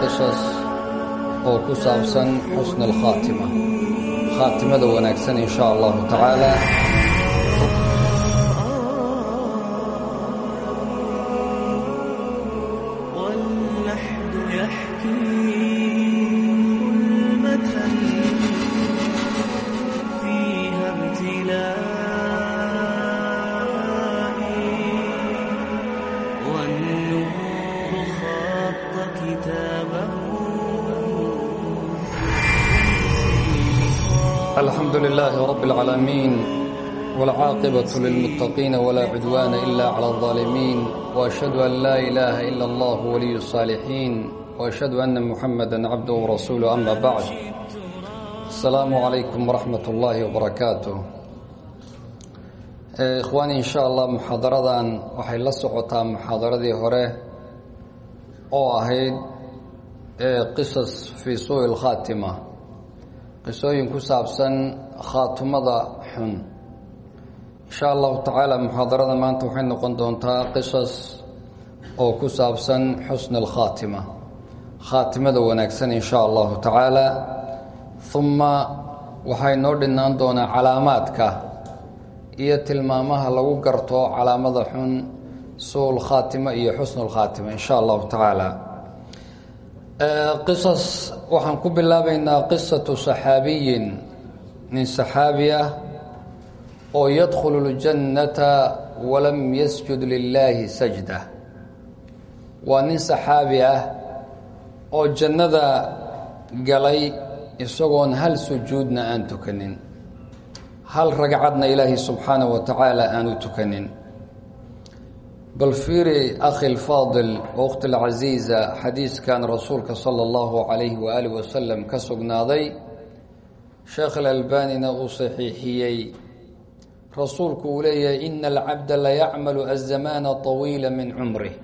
qisas oo ku saabsan xusna alkhaatima khaatimada wanaagsan insha allahu tacaala العالمين والعاقبة للمتقين ولا عدوان إلا على الظالمين وأشهد أن لا إله إلا الله ولي الصالحين وأشهد أن محمدا عبده ورسوله أما بعد السلام عليكم ورحمة الله وبركاته إخواني إن شاء الله محاضرة waxay la socotaa muxaadaradii hore oo ahayd qisas fii suuءi الkhaatima qisooyin ku saabsan khaatimada xun. Insha allahu tacaala muxaadarada maanta waxay noqon doontaa qisas oo ku saabsan xusna alkhaatima khaatimada wanaagsan insha allahu tacaala uma waxay noo dhinaan doonaa calaamaadka iyo tilmaamaha lagu garto calaamada xun suu lkhaatima iyo xusnu lkhaatima insha allahu tacaala qisas waxaan ku bilaabaynaa qisatu saxaabiyin nin saxaabi ah oo yadkhulu ljannata walam yasjud lilaahi sajda. Waa nin saxaabi ah oo jannada galay isagoon hal sujuudna aan tukanin hal ragcadna ilaahi subxaanahu wa tacaala aanu tukanin. Bal fiiri akhi lfaadil waqti lcasiiza xadiiskan rasuulka sala allahu calayhi waaalih wasalam ka sugnaaday sheekh alalbanina uu saxiixiyey. Rasuulku uu leeyahay ina alcabda layacmalu azamaana طawiila min cumrih.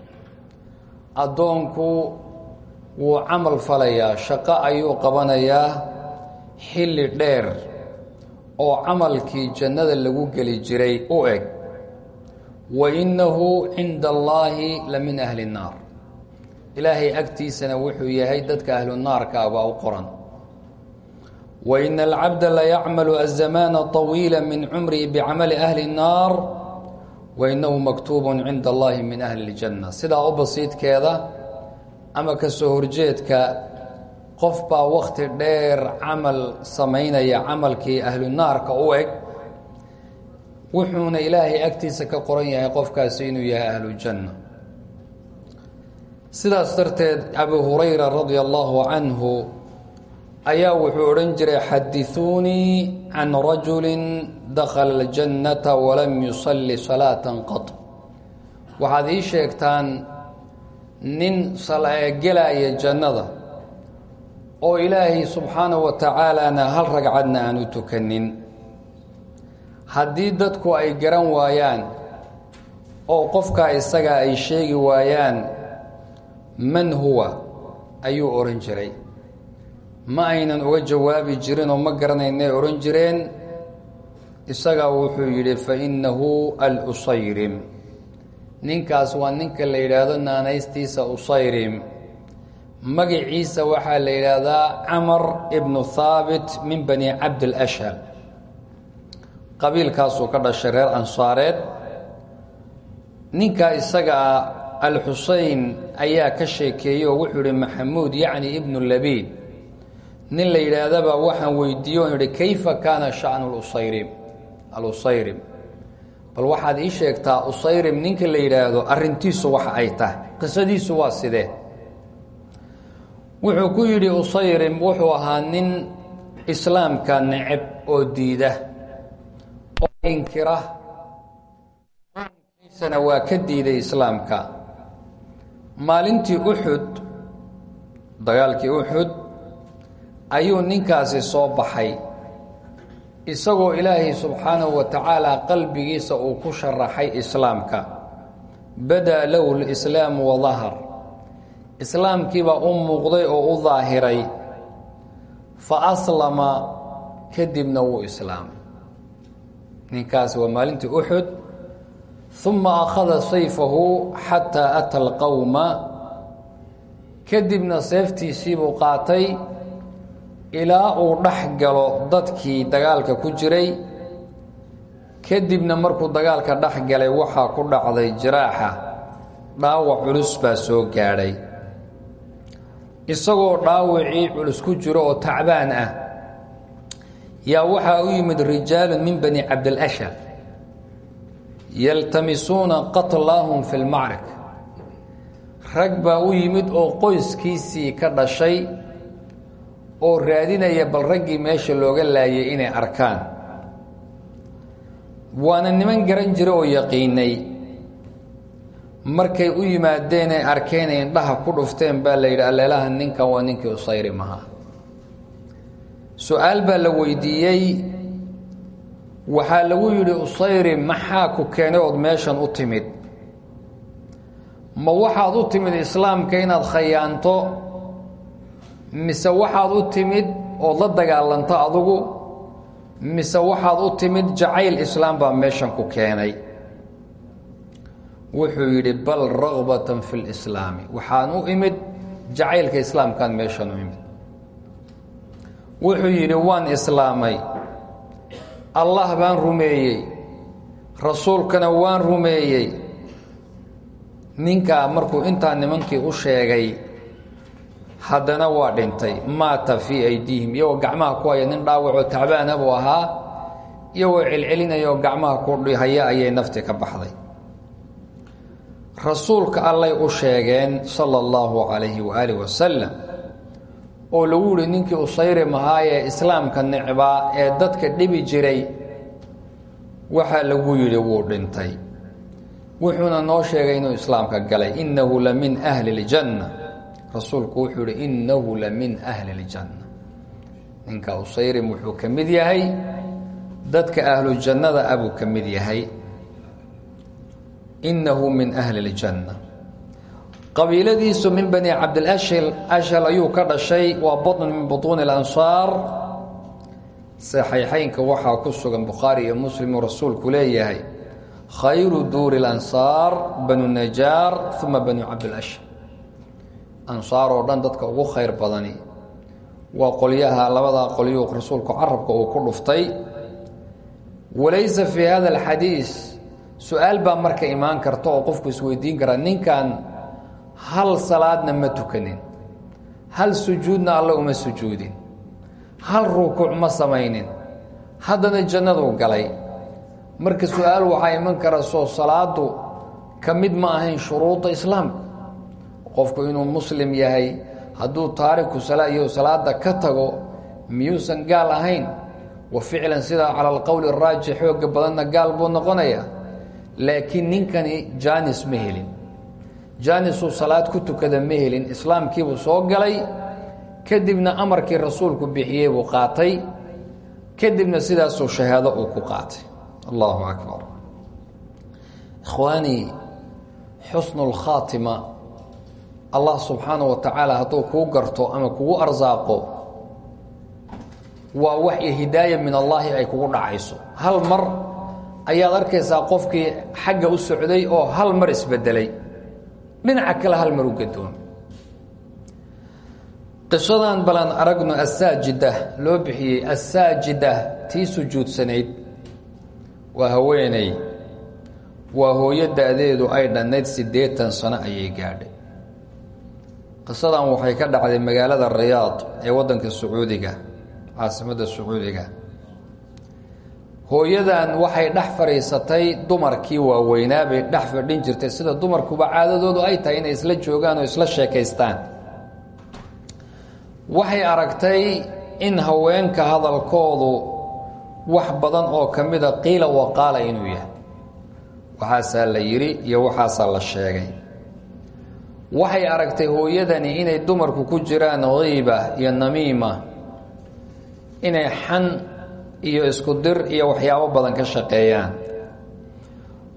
Addoonku wuu camal falayaa shaqo ayuu qabanayaa xilli dheer oo camalkii jannada lagu geli jiray u eg. Wa innahu cinda allaahi la min ahli nnaar ilaahay agtiisana wuxuu yahay dadka ahlu naarka abaa u qoran wa ina alcabda layacmalu azamaana طawiila min cumrihi bicamali ahli الnaar wa inahu maktuubun cinda allahi min ahli اljanna sidaa u basiidkeeda ama ka soo horjeedka qof baa wakti dheer camal samaynaya camalkii ahlu naarka u eg wuxuuna ilaahay agtiisa ka qoran yahay qofkaasi inuu yahay ahlu janna sidaas darteed abu hurayra radia allahu canhu ayaa wuxuu odhan jiray xadiثuunii can rajuli dakhala اljannata walam yusalli salaata qad waxaad ii sheegtaan nin gelaya jannada oo ilaahay subxaanahu wa tacaalana hal ragcadna aan u tukanin. Haddii dadku ay garan waayaan oo qofkaa isaga ay sheegi waayaan man huwa? Ayuu odhan jiray ma aynan uga jawaabi jirin oo ma garanaynay odhan jireen. Isagaa wuxuu yidhi fa innahu al-usayrim. Ninkaas waa ninka la yidhaahdo naanaystiisa usayrim. Magiciisa waxaa la yidhaahdaa camar ibnu thaabit min bani cabdilashhal qabiilkaasuu ka dhashay reer ansaareed. Ninkaa isagaa al-xuseyn ayaa ka sheekeeyey oo wuxuu yihi maxamuud yacni ibnu labiid nin la yidhaahdaba waxaan weydiiye on kayfa kaana sha'nu lusayrim alusayrim. Bal waxaad ii sheegtaa usayrim ninka la yidhaahdo arrintiisu waxa ay tahay qisadiisu waa sidee? Wuxuu ku yidhi usayrim wuxuu ahaa nin islaamka neceb oo diida oo inkira qoomkiisana waa ka diiday islaamka. Maalintii uxud dagaalkii uxud ayuu ninkaasi soo baxay. Isagoo ilaahay subxaanahu wa tacaala qalbigiisa uu ku sharaxay islaamka. Bada lahu lislaamu wadahar islaamkiibaa u muuqday oo u daahiray fa aslama kadibna wuu islaamay ninkaasi waa maalintii uxud uma akhada sayfahu xataa ata alqowma kadibna seeftiisiibuu qaatay ilaa uu dhex galo dadkii dagaalka ku jiray kadibna markuu dagaalka dhex galay waxaa ku dhacday jiraaxa. Dhaawac culus baa soo gaadhay. Isagoo dhaawacii culus ku jiro oo tacbaan ah yaa waxaa u yimid rijaalun min bani cabdilashar yaltamisuuna qatlaahum fi lmacrak rag baa u yimid oo qoyskiisii ka dhashay oo raadinaya bal raggii meesha looga laayay inay arkaan. Waana niman garan jira oo yaqiinay. Markay u yimaadeen ay arkeen ay indhaha ku dhufteen baa la yidhi alleelaha ninkan waa ninkii usayri maha. Su'aal baa la weydiiyey. Waxaa lagu yidhi usayri maxaa ku keenay ood meeshan u timid? Ma waxaad u timid islaamka inaad khayaanto mise waxaad u timid ood la dagaalanto adugu mise waxaad u timid jacayl islaam baa meeshan ku keenay. Wuxuu yidhi bal ragbatan fi lislaami waxaan u imid jacaylka islaamkaan meeshan u imid. Wuxuu yidhi waan islaamay. Allah baan rumeeyey. Rasuulkana waan rumeeyey. Ninkaa markuu intaa nimankii u sheegay haddana waa dhintay. Maata fii aydiihim iyagoo gacmaha ku haya nin dhaawacoo tacbaana buu ahaa iyagoo celcelinaya oo gacmaha ku haya ayay nafti ka baxday. Rasuulka allay u sheegeen sala allahu calayhi waaalih wasalam oo lagu yihi ninkii usayri mahaayee islaamka necbaa ee dadka dhibi jiray waxaa lagu yidhi wuu dhintay. Wuxuuna noo sheegay inuu islaamka galay. Innahu la min ahli ljanna rasuulku wuxuu yihi innahu la min ahli ljanna ninka usayrim wuxuu ka mid yahay dadka ahlu jannada abuu ka mid yahay inahu min ahli اljanna qabiiladiisu min bani cabdilashil ashal ayuu ka dhashay waa baطn min buطuuni اlansaar saxiixeynka waxaa ku sugan bukhaari iyo muslim uu rasuulku leeyahay khayru duuri اlansaar banu najaar uma banu cabdilashal ansaar oo dhan dadka ugu khayr badani. Waa qolyaha labadaa qolyuu rasuulku carabka uu ku dhuftay. Walaysa fii hada اlxadiis su'aal baa marka imaan karta oo qofku isweydiin karaa ninkan hal salaadna ma tukanin. Hal sujuudna alle uma sujuudin. Hal rukuuc ma samaynin. Haddana jannaduu galay. Marka su'aal waxaa iman kara soo salaadu ka mid ma ahayn shuruudda islaamka qofku inuu muslim yahay hadduu taariku salaa iyo salaada ka tago miyuusan gaal ahayn? Wa ficlan sidaa cala alqowli araajix xooga badanna gaal buu noqonaya laakiin ninkani jaanis ma helin. Jaanisuu salaad ku tukada ma helin. Islaamkiibuu soo galay. Kadibna amarkii rasuulku bixiyey buu qaatay. Kadibna sidaasuu shahaado uu ku qaatay. Allahu akbar. Ikhwaanii xusnu lkhaatima allah subxaanahu wa tacaala hadduu kuu garto ama kugu arsaaqo waa wax iyo hidaaya min allaahi ay kugu dhacayso. Hal mar ayaad arkaysaa qofkii xagga u socday oo hal mar isbedelay. Dhinaca kale hal mar u gadoon qisadan balan aragno asaajida loo bixiyey asaajida tii sujuudsanayd waa haweeney waa hooyo da-deedu ay dhannayd siddeetan sano ayay gaadhay qisadan waxay ka dhacday magaalada riyaad ee waddanka sacuudiga caasimadda sacuudiga. Hooyadan waxay dhex fadhiisatay dumarkii waaweynaa bay dhex fadhin jirtay sida dumarkuba caadadoodu ay tahay inay isla joogaan oo isla sheekaystaan. Waxay aragtay in haweenka hadalkoodu wax badan oo ka mida qiila waqaala inuu yahay. Waxaasaa la yidhi iyo waxaasaa la sheegay waxay aragtay hooyadani inay dumarku ku jiraan kiiba iyo namiima inay xan iyo isku dir iyo waxyaabo badan ka shaqeeyaan.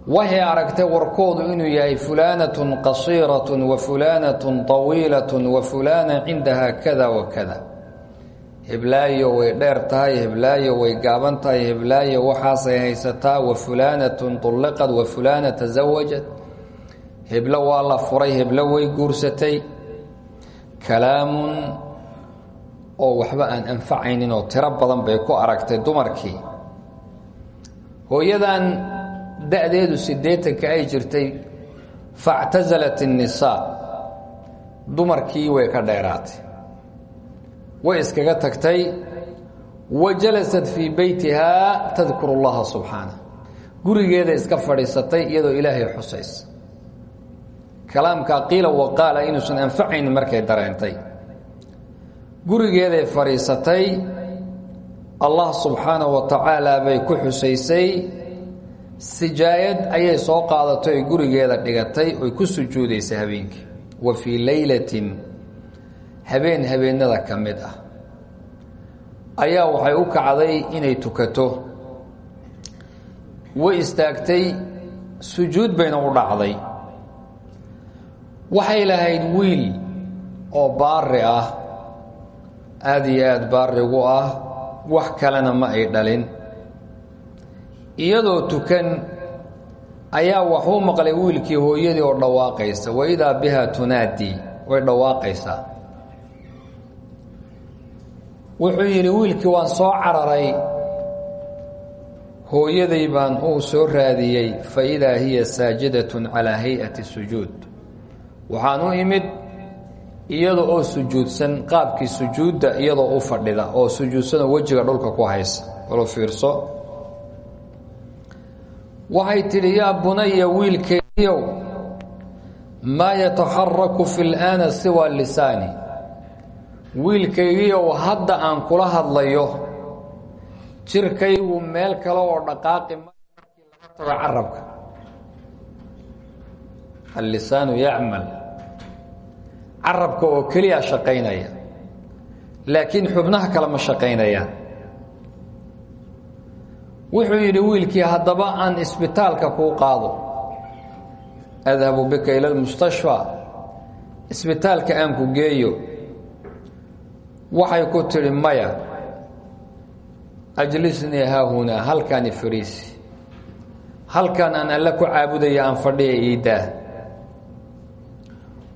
Waxay aragtay warkoodu inuu yahay fulaanatun qasiiratun wa fulaanatun طawiilatun wa fulaana cindaha kada wa kada. Heblaayo way dheer tahay heblaayo way gaaban tahay heblaayo waxaasay haysataa wa fulaanatun tulliqad wa fulaana tasawajad heblo waa la furay heblo way guursatay. Kalaamun oo waxba aan anfacaynin oo tiro badan bay ku aragtay dumarkii. Hooyadan da-deedu siddeetanka ay jirtay factasalat innisaa dumarkii way ka dheeraatay. Way iskaga tagtay wa jalasat fii beytihaa tadkuru llaha subxaana. Gurigeeda iska fadhiisatay iyadoo ilaahay xusaysa kalaamkaa qiila waqaala inuusan anfacaynin markay dareentay. Gurigeeday fadhiisatay allah subxaanahu wa tacaala bay ku xusaysay sijaayad ayay soo qaadatay gurigeeda dhigatay oy ku sujuudaysay habeenkii. Wa fii leylatin habeen habeenada ka mid ah. Ayaa waxay u kacday inay tukato. Way istaagtay sujuud bayna u dhacday waxay lahayd wiil oo baari ah aada iyo aada baarigu ah wax kalena ma ay dhalin. Iyadoo tukan ayaa waxuu maqlay wiilkii hooyadii oo dhawaaqaysa wa biha tunaadii way dhawaaqaysaa. Wuxuu yidhi wiilkii waan soo cararay hooyaday baan uu soo raadiyey fa idaa hiya saajidatun calaa hay'ati sujuud waxaan u imid iyada oo sujuudsan qaabkii sujuudda iyadoo u fadhida oo sujuudsanoo wejiga dhulka ku haysa walo fiirso. Waxay tidhi yaa bunaya wiilkeediyow maa yataxaraku fi laana siwa lisaani? Wiilkaygiiow hadda aan kula hadlayo jirkaygu meel kale oo dhaqaaqi ma markii laga tago carabka. Allisaanu yacmal carabka oo keliya shaqaynaya. Laakiin xubnaha kale ma shaqaynayaan. Wuxuu yidhi wiilkii haddaba aan isbitaalka kuu qaado adhabu bika ila lmustashfaa isbitaalka aan ku geeyo waxay ku tidhi maya ajlisnii haahunaa halkaani fariisi. Halkan aan alle ku caabudaya aan fadhiya iidaa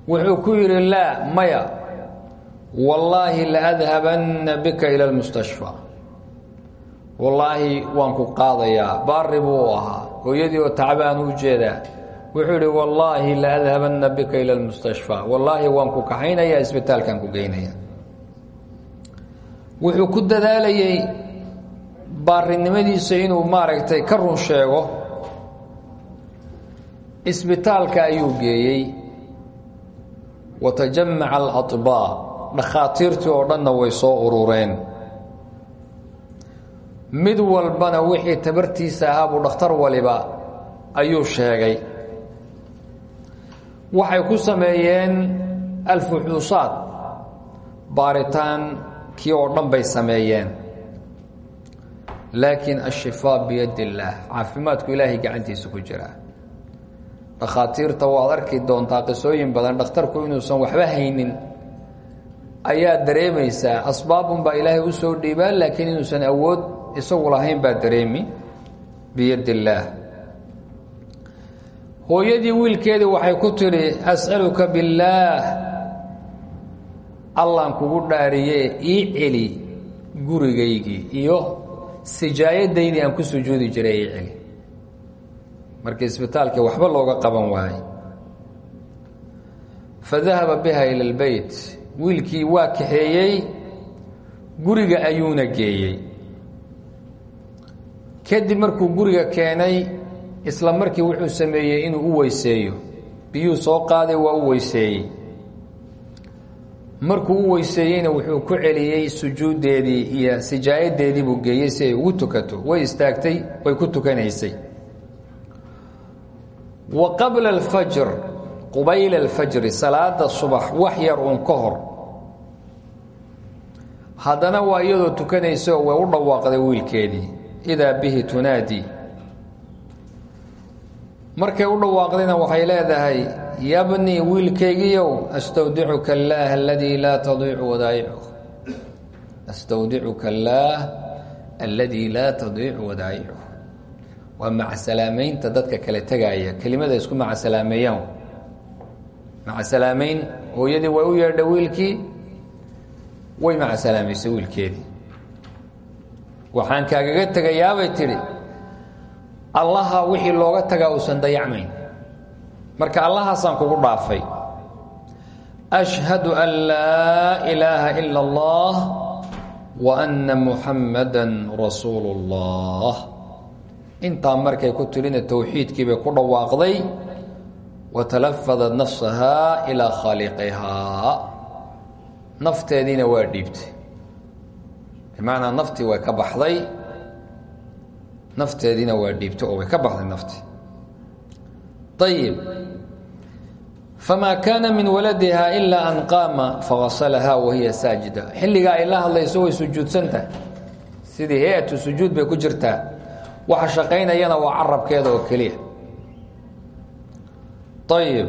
wuxuu ku yidhi laa maya wallaahi laadhabanna bika ila lmustashfaa wallaahi waan ku qaadayaa baari buu ahaa hooyadii oo tacbaan u jeedaa. Wuxuu yidhi wallaahi laadhabanna bika ila lmustashfaa wallaahi waan ku kaxaynayaa isbitaalkaan ku geynaya. Wuxuu ku dadaalayey baarinimadiisa inuu maaragtay ka run sheego. Isbitaalka ayuu geeyey watajamaca alaطbaa dhakhaatiirtii oo dhanna way soo urureen mid walbana wixii tabartiisa ahaa buu dhakhtar waliba ayuu sheegay waxay ku sameeyeen alfuxuusaad baaritaan kii oo dhan bay sameeyeen laakiin ashifaa biyad illaah caafimaadku ilaahay gacantiisa ku jiraa dhakhaatiirta waad arki doontaa qisooyin badan. Dhakhtarku inuusan waxba haynin ayaa dareemaysaa asbaabunbaa ilaahay u soo dhiibaa laakiin inuusan awood isagu lahayn baa dareemi biyad illaah hooyadii wiilkeedii waxay ku tidhi as'aluka billaah allaan kugu dhaariye ii celi gurigaygii iyo sijaayadaydii aan ku sujuudi jiray ii celi markii isbitaalkii waxba looga qaban waayey. Fadahaba biha ila lbeyt wiilkii waa kaxeeyey guriga ayuuna geeyey. Kadib markuu guriga keenay isla markii wuxuu sameeyey inuu u weyseeyo. Biyuu soo qaaday waa u weyseeyey. Markuu u weyseeyeyna wuxuu ku celiyey sujuuddeedii iyo sijaayadeedii buu geeyey si ay ugu tukato. Way istaagtay way ku tukanaysay wa qabla alfajr qubayla alfajri salaada subax wax yar uun ka hor. Haddana waa iyadoo tukanaysa oo way u dhawaaqday wiilkeedii idaa bihi tunaadii markay u dhawaaqdayna waxay leedahay yabnii wiilkaygiiow astawdicuka allaah aladii laa tadiicu wadaa'icu astawdicuka allaah alladii laa tadiicu wadaa'icuh waa macasalaameynta dadka kale tegaaya kelimada isku macasalaameeyaan macasalaameyn hooyadii way u yeedha wiilkii way macasalaameysay wiilkeedii. Waxaan kaagaga tegayaabay tidhi allaha wixii looga tagaa uusan dayacmayn. Marka allahaasaan kugu dhaafay ashhadu an laa ilaaha ila allah wa anna muxammadan rasuulu اllah intaa markay ku tidhina towxiidkii bay ku dhawaaqday wa talafadat nafsahaa ilaa khaaliqihaa nafteediina waa dhiibtay. Bimacnaa naftii way ka baxday nafteediina waa dhiibtay oo way ka baxday naftii ayib min waladiha ilaa an qaama fagasalahaa wahiya saajida. Xilligaa ay la hadlayso way sujuudsan sidii hay'atu bay ku jirtaa waxa shaqaynayana waa carabkeeda oo keliya. Ayib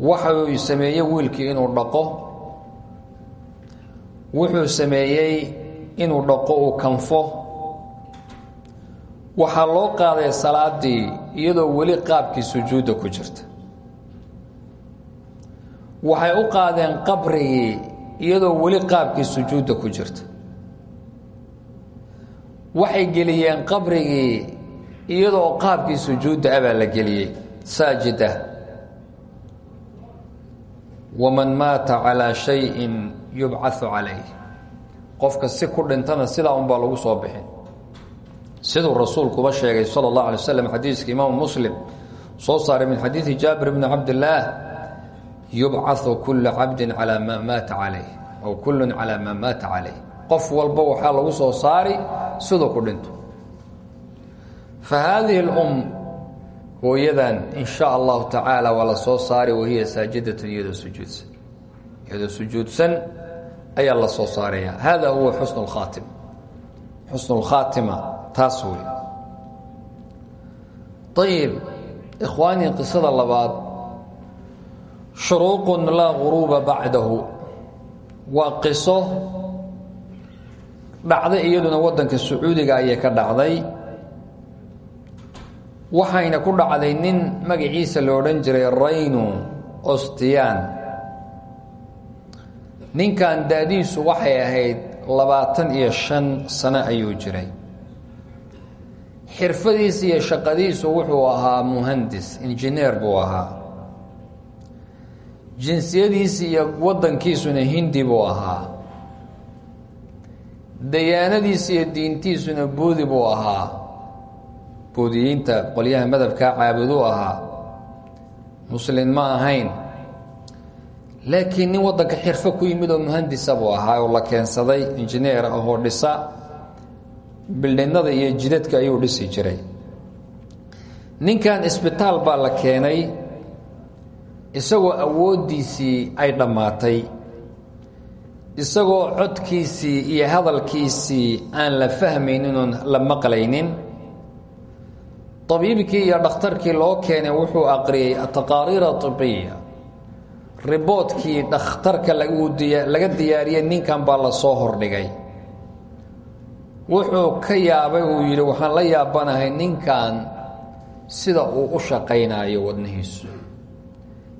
waxuu sameeyey wiilkii inuu dhaqo. Wuxuu sameeyey inuu dhaqo uu kanfo. Waxaa loo qaaday salaadii iyadoo weli qaabkii sujuudda ku jirta. Waxay u qaadeen qabrigii iyadoo weli qaabkii sujuudda ku jirta waxay geliyeen qabrigii iyadoo qaabkii sujuudda abaa la geliyey. Saajida. Waman maata calaa shayin yubcau calayh. Qofka si ku dhintana sidaa unbaa lagu soo bixin. Siduu rasuulkuba sheegay sala اllah alay waslam xadiiska imaamu muslim soo saaray min xadiidi jaabir bni cabdillaah yubcau kulu cabdin calaa maa maata calayh aw kullun calaa maa maata calayh qof walba waxaa lagu soo saari siduu ku dhinto fa haadihi اlum hooyadan in sha allahu tacaala waa la soo saari wahiya saajidatun iyadoo sujuudsan iyadoo sujuudsan ayaa la soo saaraya hada huwa xusn اlkhaatima xusn اlkhaatima taas wey ayib ikhwaanii qisada labaad shuruuqun laa guruuba bacdahu waa qiso dhacday iyaduna waddanka sacuudiga ayay ka dhacday. Waxayna ku dhacday nin magaciisa la odhan jiray raynu ostiyan. Ninkan daadiisu waxay ahayd labaatan iyo shan sano ayuu jiray. Xirfadiisa iyo shaqadiisu wuxuu ahaa muhandis injineer buu ahaa. Jinsiyadiisi iyo waddankiisuna hindi buu ahaa dayaanadiisa iyo diintiisuna buudi buu ahaa. Buudiyiinta qolyaha madhabkaa caabuduu ahaa. Muslin ma ahayn. Laakiin nin waddanka xirfo ku yimid oo muhandisa buu ahaa oo la keensaday injineer ahoo dhisa bildhinnada iyo jidadka ayuu dhisi jiray. Ninkan isbitaal baa la keenay isagoo awooddiisii ay dhammaatay isagoo codkiisii iyo hadalkiisii aan la fahmaynin la maqlaynin tabiibkii iyo dhakhtarkii loo keenay wuxuu aqriyey ataqaariir aibiya riboodkii dhakhtarka laga diyaariyey ninkan baa la soo hordhigay. Wuxuu ka yaabay uu yidhi waxaan la yaabanahay ninkan sida uu u shaqaynayo wadnihiisu.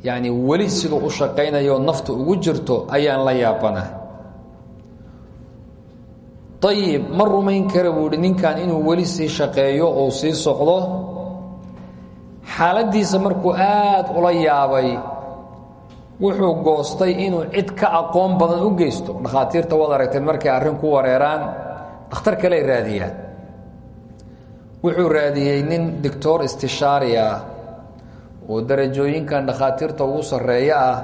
Yacni weli siduu u shaqaynayo nafta ugu jirto ayaan la yaabanahay ayib ma rumayn kara buu yihi ninkan inuu weli sii shaqeeyo oo sii socdo? Xaaladdiisa markuu aad ula yaabay wuxuu goostay inuu cid ka aqoon badan u geysto. Dhakhaatiirta waad aragteen markay arrin ku wareeraan. Dhakhtar kaley raadiyaan. Wuxuu raadiyey nin doctor istishaari ah oo darajooyinkan dhakhaatiirta ugu sarreeyo ah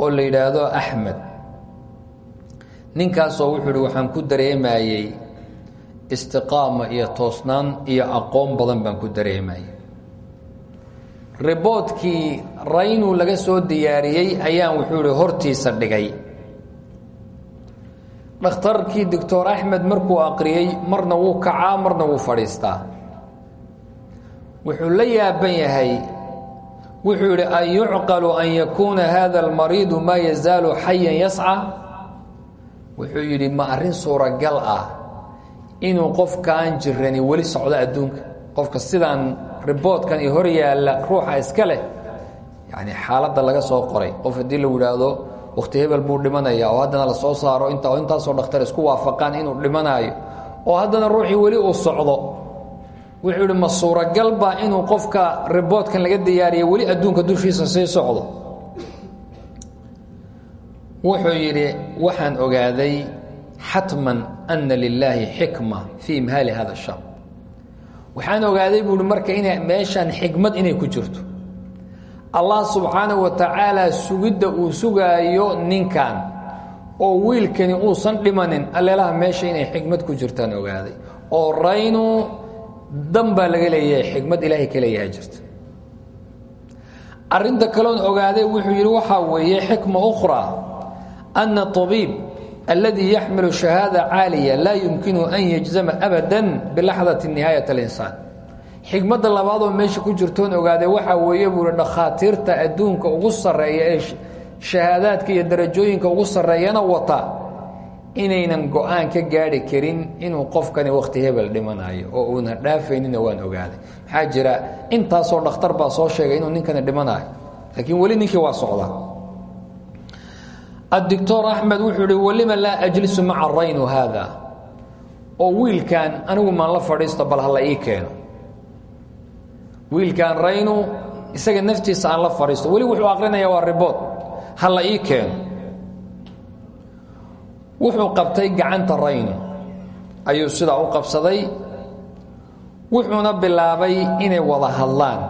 oo la yidhaahdo axmed ninkaasoo wuxuu ihi waxaan ku dareemayey istiqaama iyo toosnaan iyo aqoon badan baan ku dareemayey riboodkii raynu laga soo diyaariyey ayaan wuxuu ihi hortiisa dhigay. Dhakhtarkii doctor axmed markuu aqriyey marna wuu kacaa marna wuu fadhiistaa. Wuxuu la yaaban yahay wuxuu yidhi an yucqalu an yakuuna hada almariidu maa yazaalu xayan yasca wuxuu yidhi ma arrin suuragal ah inuu qofkaan jirani weli socdo adduunka. Qofka sidaan riboodkan hor yaalla ruuxa iska leh yacni xaaladda laga soo qoray. Qof haddii lagu idhaahdo wakhti hebel buu dhimanaya oo haddana la soo saaro inta intaasoo dhakhtar isku waafaqaan inuu dhimanaayo oo haddana ruuxii weli uu socdo. Wuxuu yidhi ma suuragalba inuu qofka riboodkan laga diyaariya weli adduunka dushiisa sii socdo wuxuu yidhi waxaan ogaaday xatman ana lilaahi xikma fii imhaali hada shar waxaan ogaaday buu hi marka ina meeshaan xikmad inay ku jirto. Allah subxaanahu wa tacaala sugidda uu sugaayo ninkan oo wiilkani uusan dhimanin alleelaha meesha inay xikmad ku jirtaan ogaaday. Oo raynu dan baa laga leeyahay xikmad ilaahay ka leeyahay jirta. Arrinta kaloon ogaaday wuxuu yidhi waxaa weeye xikma ukhraa ana طabiib alladii yaxmilu shahaada caaliya laa yumkinu an yajzama abada bilaxdati nihaayat اlinsaan xikmadda labaadoo meesha ku jirtoon ogaaday waxaa weeye buuhi dhakhaatiirta adduunka ugu sarreeya ee shahaadaadka iyo darajooyinka ugu sarreeyana wata inaynan go'aan ka gaadhi karin inuu qofkani wakhti hebel dhimanayo oo uuna dhaafaynina waan ogaaday maxaa jira intaasoo dhakhtar baa soo sheegay inuu ninkani dhimanayo laakiin weli ninkii waa socdaa adictor axmed wuxuu ihi walima laa ajlisu maca raynu haada? oo wiilkan anigu maan la fadhiisto bal hala ii keeno. Wiilkan raynu isaga naftiisa aan la fadhiisto. Weli wuxuu aqrinaya waa ribood hala ii keeno. Wuxuu qabtay gacanta raynu. Ayuu sidaa u qabsaday. Wuxuuna bilaabay inay wada hadlaan.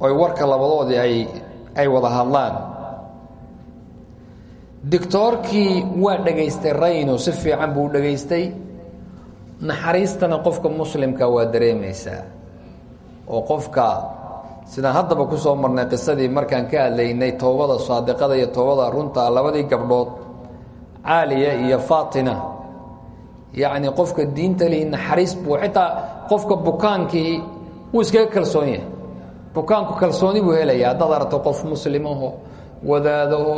Oy warka labadoodii ay wada hadlaan dictoorkii waa dhegaystay rayno si fiican buu dhegaystay naxariistana qofka muslimka waa dareemaysaa. Oo qofka sidaan haddaba ku soo marnay qisadii markaan ka hadlaynay toobada saadiqada iyo toobada runta labadii gabdhood caaliya iyo faatina. Yacni qofka diinta lihi naxariis buu xitaa qofka bukaankii wuu iskaga kalsoon yahay. Bukaanku kalsooni buu helaya haddaad aragto qof muslimaho wadaadaho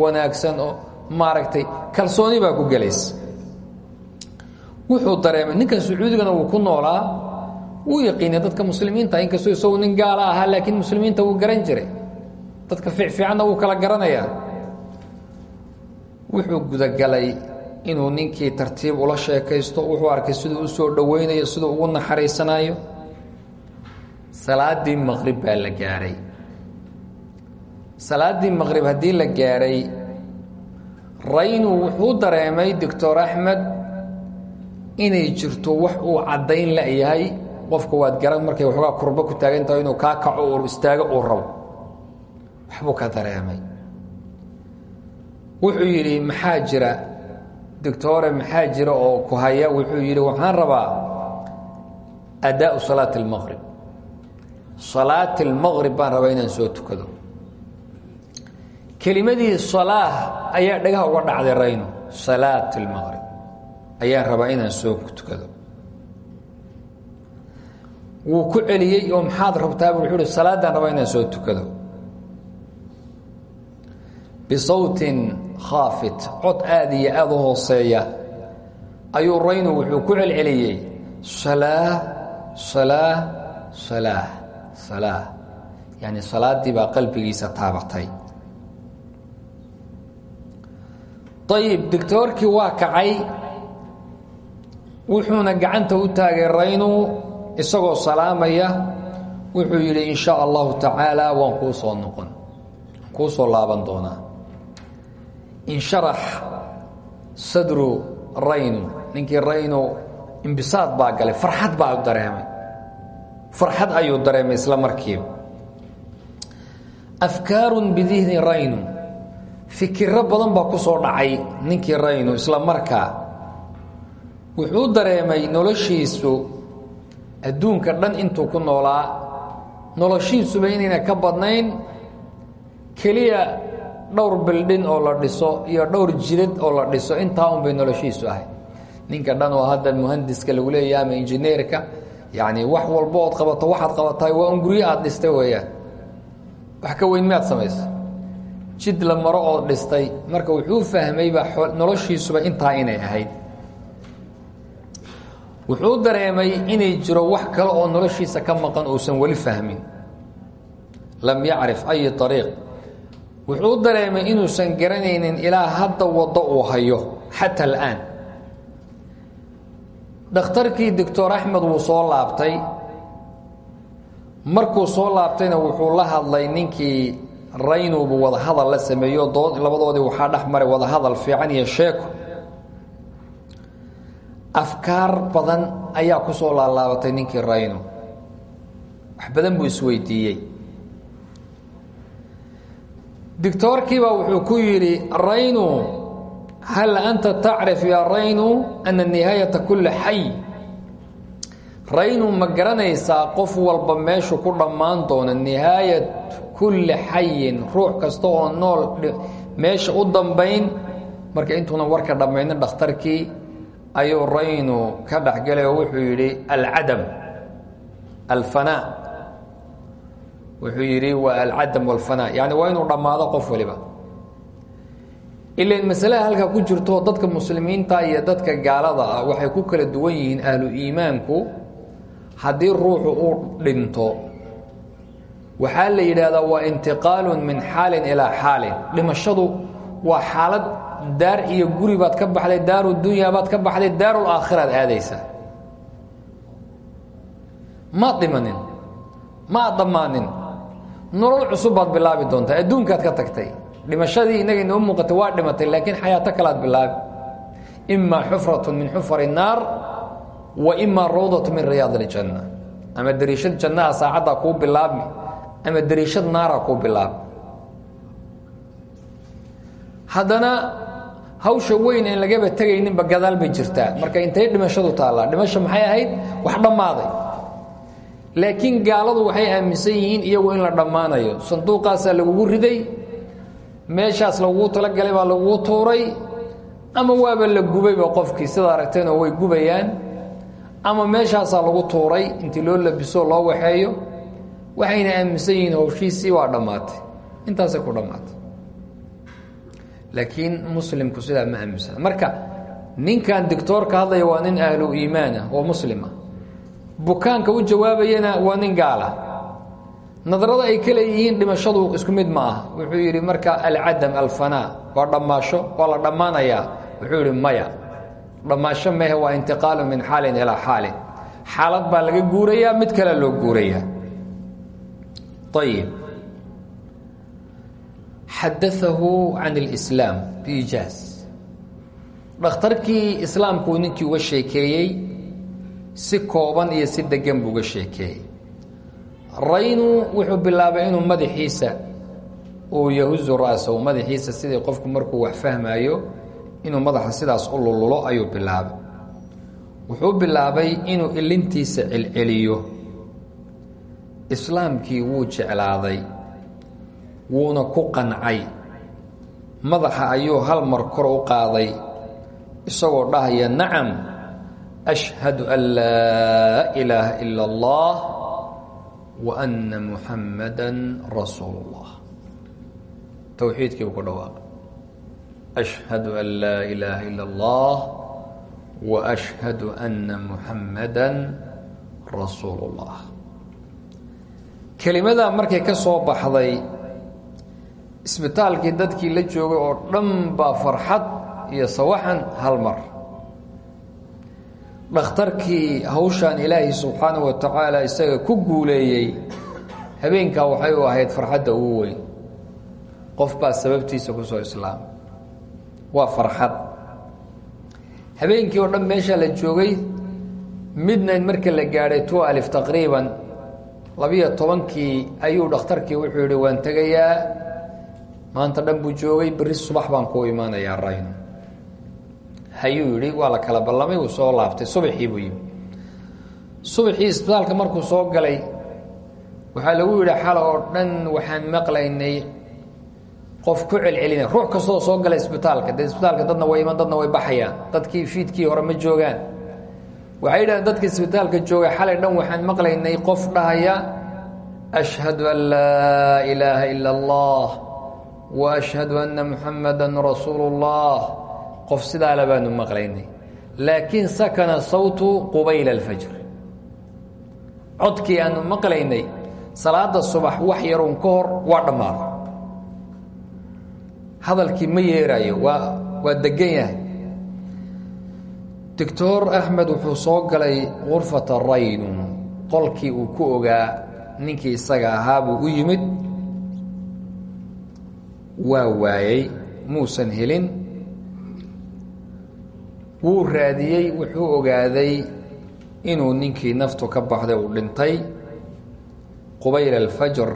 wanaagsan oo maaragtay kalsooni baa ku gelaysa wuxuu dareemay ninkan sacuudigana wuu ku noolaa. Wuu yaqiinay dadka muslimiinta inkastoo isagu nin gaala ahaa laakiin muslimiinta wuu garan jiray. Dadka fiicfiicanna wuu kala garanayaa. Wuxuu gudagalay inuu ninkii tartiib ula sheekaysto wuxuu arkay siduu u soo dhowaynayo siduu ugu naxariisanayo salaadii maqrib baa la gaaray salaaddii maqrib haddii la gaaray raynu wuxuu dareemay doctor axmed inay jirto wax uu caddayn la-yahay qofka waad garan markay waxoogaa kurbo ku taagan tahay inuu kaa kaco uu istaago uu rabo. Waxbuu ka dareemay. Wuxuu yidhi maxaa jira doctore oo ku haya? Wuxuu yidhi waxaan rabaa adaau salaati اlmaqrib salaati اlmaqrib baan rabaa inaan soo tukado kelimadii salaah ayaa dhagaha uga dhacday rayno salaat اlmaqrib ayaan rabaa inaan soo tukado. Wuu ku celiyey oo maxaad rabtaa bu wuxuu uhi salaaddaan rabaa inaan soo tukado. Bisawtin khaafit cod aad iyo aad u hooseeya ayuu raynu wuxuu ku celceliyey. Salaa salaa salaa salaa yacni salaaddii baa qalbigiisa taabatay ayib doctoorkii waa kacay. Wuxuuna gacanta u taagay raynu isagoo salaamaya. Wuxuu yidhi in shaa allahu tacaala waan kuu soo noqon kuu soo laaban doonaa. Insharax sadru raynu ninkii raynu imbisaad baa galay farxad baa dareemay. Farxad ayuu dareemay isla markiiba. Afkaarun bidihni raynu fikiro badan baa ku soo dhacay ninkii raynu isla markaa wuxuu dareemay noloshiisu adduunka dhan intuu ku noolaa. Noloshiisuba inayna ka badnayn. Keliya dhowr bildhin oo la dhiso iyo dhowr jidad oo la dhiso intaa un bay noloshiisu ahay ninka dhan oo hadda muhandiska lagu leeyahay ama injineerka yacni wax walba ood qabato waxaad qabataay waa un guryo aad dhistay weeyaan. Wax ka weyn miyaad samaysa jid la maro oo dhistay. Marka wuxuu fahmayba noloshiisuba intaa inay ahayd. Wuxuu dareemay inay jiro wax kale oo noloshiisa ka maqan uusan weli fahmin. Lam yacrif ay ariiq wuxuu dareemay inuusan garanaynin ilaa hadda waddo uu hayo xata al'aan. Dhakhtarkii doctor axmed wuu soo laabtay. Markuu soo laabtayna wuxuu la hadlay ninkii raynubu wadahadal la sameeyo dood labadoodii waxaa dhex maray wadahadal fiican iyo sheeko afkaar badan ayaa ku soo laalaabatay ninkii raynu. Wax badan buu isweydiiyey. Doctoorkiibaa wuxuu ku yidhi raynu hal anta tacrif yaa raynu ana nihaayata kulli xay raynu ma garanaysaa qof walba meeshu ku dhammaan doona nihaayat kulli xayin ruux kasta oo nool meesha u dambayn. Marka intuunan warka dhammaynin dhakhtarkii ayuu raynu ka dhexgelay oo wuxuu yidhi alcadam alfanaa. Wuxuu yidhi waa alcadam walfanaa. Yani waa inuu dhammaado qof waliba. Ilan masalaha halkaa ku jirto dadka muslimiinta iyo dadka gaalada ah waxay ku kala duwan yihiin ahlu iimaanku haddii ruuxu uu dhinto waxaa la yidhaahdaa waa intiqaalu min xaalin ilaa xaalin. Dhimashadu waa xaalad daar iyo guri baad ka baxday daaru dunya baad ka baxday daarul aakhiraad aadaysa. Maad dhimanin ma ad nolol cusub baad bilaabi doontaa adduunkaad ka tagtay. Dhimashadii inaga inoo muuqatay waa dhimatay laakiin xayaato kalaad bilaabi. Imaa xufratu min xufari الnaar wa imaa rawdatu min riyaad اljanna ama dariishad jannaha saacaddaa kuu bilaabmi ama dariishad naara kuu bilaabmi. Haddana hawsha weyn aan lagaba tegayninba gadaal bay jirtaa. Marka intay dhimashadu taallaa dhimasho maxay ahayd? Wax dhammaaday. Laakiin gaaladu waxay aaminsan yihiin iyagu in la dhammaanayo. Sanduuqaasaa lagugu riday meeshaas lagugu talagalay baa lagugu tuuray ama waaba la gubayba qofkii. Sida aragteenoo way gubayaan ama meeshaasaa lagu tuuray intii loo labiso loo waxeeyo waxayna aaminsan yihiin howshiisii waa dhammaatay. Intaasay ku dhammaatay. Laakiin muslimku sidaa ma aaminsana. Marka ninkan dictoorka hadlaya waa nin ahlu iimaan ah oo muslima. Bukaanka u jawaabayana waa nin gaala. Nadarada ay ka leeyihiin dhimashadu isku mid ma aha. Wuxuu yidhi marka alcadam alfanaa waa dhammaasho waa la dhammaanayaa. Wuxuu yidhi maya dhammaasho mehe waa intiqaalu min xaalin ilaa xaalin xaalad baa laga guurayaa mid kale loo guurayaa. Ayib xadaahu can اlislaam biijaaz dhakhtarkii islaamkuu ninkii uga sheekeeyey si kooban iyo si degan buu uga sheekeeyey. Raynu wuxuu bilaabay inuu madaxiisa uu yahuzu ra'sahu madaxiisa sidii qofku markuu wax fahmaayo inuu madaxa sidaas u lululo ayuu bilaabay. Wuxuu bilaabay inuu ilintiisa celceliyo. Islaamkii wuu jeclaaday. Wuuna ku qancay. Madaxa ayuu hal mar kor u qaaday isagoo dhahaya nacam ashhadu an laa ilaaha ila allah wa anna muxammadan rasuulu اllah ku dhawaaqay ashhadu an laa ilaaha ila allah wa ashhadu anna muxammadan rasuulu اllah kelimadaa markay ka soo baxday isbitaalkii dadkii la joogay oo dhan baa farxad iyo sawaxan hal mar dhakhtarkii hawshaan ilaahay subxaanahu wa tacaala isaga ku guuleeyey habeenkaa waxay u ahayd farxadda ugu weyn qof baa sababtiisa ku soo waa farxad. Habeenkii oo dhan meeshaa la joogay midnight marka la gaadhay two alif taqriiban labiyo tobankii ayuu dhakhtarkii wuxuu yidhi waan tegayaa. Maanta dhan buu joogay berri subax baan kuu imaanayaa rayno hayuu yidhi waa la kala ballamay wuu soo laabtay. Subaxii buu yimi subaxii isbitaalka markuu soo galay waxaa lagu yidhi xala oo dhan waxaan maqlaynay qof ku celcelinay ruux kastoo soo gala isbitaalka dee isbitaalka dadna way iman dadna way baxayaan dadkii fiidkii hore ma joogaan. Waxay yidhahdeen dadka isbitaalka jooga xalay dhan waxaan maqlaynay qof dhahaya ashhadu an laa ilaaha ila allah wa ashhadu anna muxamada rasuulu اllah qof sidaa le baanu maqlaynay. Laakiin sakana sawtu qubayla alfajr. Codkii aanu maqlaynay salaada subax wax yarun ka hor waa dhammaaday hadalkii ma yeerayo waa waa degan yahay. Doctor axmed wuxuu soo galay gurfata raynun qolkii uu ku ogaa ninkii isaga ahaa buu u yimid. Waa waayey muusan helin. Wuu raadiyey wuxuu ogaaday inuu ninkii naftu ka baxday uu dhintay. Qubayla alfajr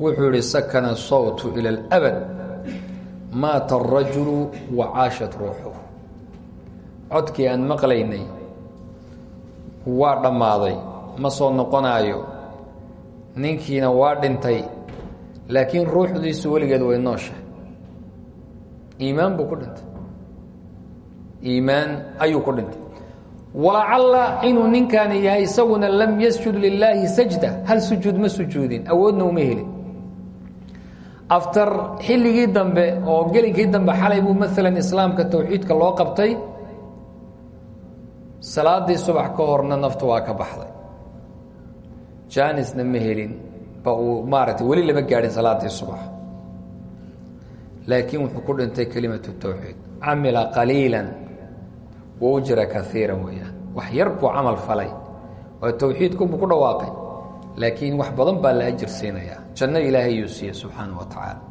wuxuu yihi sakana sawtu ila alabad maata arajulu wa caashat ruuxuh codkii aan maqlaynay waa dhammaaday ma soo noqonaayo. Ninkiina waa dhintay laakiin ruuxdiisu weligeed way nooshahay iimaan buu ku dhintay. Iimaan ayuu ku dhintay. Walacalla inuu ninkaani yahay isaguna lam yasjud lilaahi sajda hal sujuud ma sujuudin awoodna uma helin aftar xilligii dambe oo gelinkii dambe xalay buu maalan islaamka towxiidka loo qabtay salaadii subax ka horna naftu waa ka baxday. Janisna ma helin ba uu lama gaadhin salaadii subax. Laakiin wuxuu ku dhintay kelimatu towxiid camila qaliila wa ujra kaiira weeyaan. Wax falay oo towxiidkunbuu ku dhawaaqay laakiin wax badan baa la ajir janno ilaahay yuu siiye subxaana wa tacaala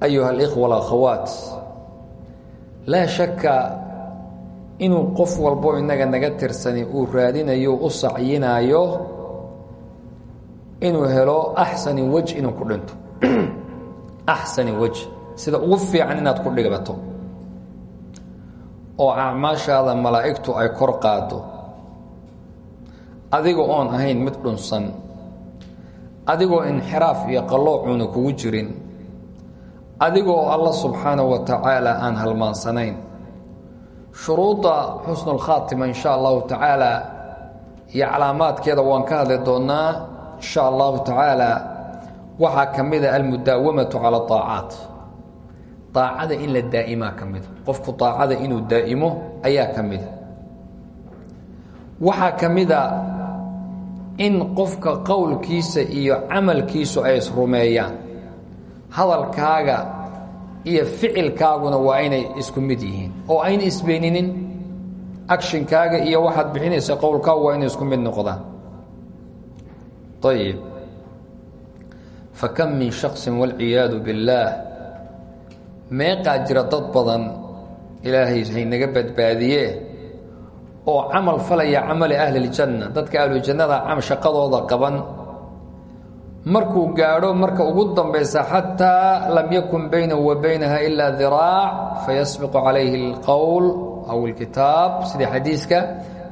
ayuha alikhwa alakhawaat laa shaka inuu qof walbo inaga naga tirsani uu raadinayo u sacyinaayo inuu helo axsani wej inuu ku dhinto. Axsani wej sida ugu fiican inaad ku dhigbato. Oo acmaashaada malaa'igtu ay kor qaado adiga oon ahayn mid dhunsan adigoo inxiraaf iyo qalloocuna kugu jirin. Adigoo alla subxaanahu wa tacaala aan halmaansanayn shuruudda xusnulkhaatima in sha allahu tacaala iyo calaamaadkeeda waan ka hadli doonnaa in sha allahu tacaala waxaa ka mida almudaawamatu cala aacaat aacada in la daa'imaa ka mida qofku aacada inuu daa'imo ayaa ka mida waxaa ka mida in qofka qowlkiisa iyo camalkiisu ay isrumeeyaan. Hadalkaaga iyo ficilkaaguna waa inay isku mid yihiin. Oo ayna isbeeninin actionkaaga iyo waxaad bixinaysa qowlkaagu waa inay isku mid noqdaan. Ayib fakam min shaksin waalciyaadu biاllaah meeqaa jira dad badan ilaahay haynaga badbaadiye oo camal falaya camali ahli اljanna dadka ahluljannada cam shaqadooda qaban markuu gaadho marka ugu dambaysa xataa lam yakun baynahu wa baynaha ilaa diraac fayasbiqu calayhi اlqowl aw اlkitaab sidii xadiiska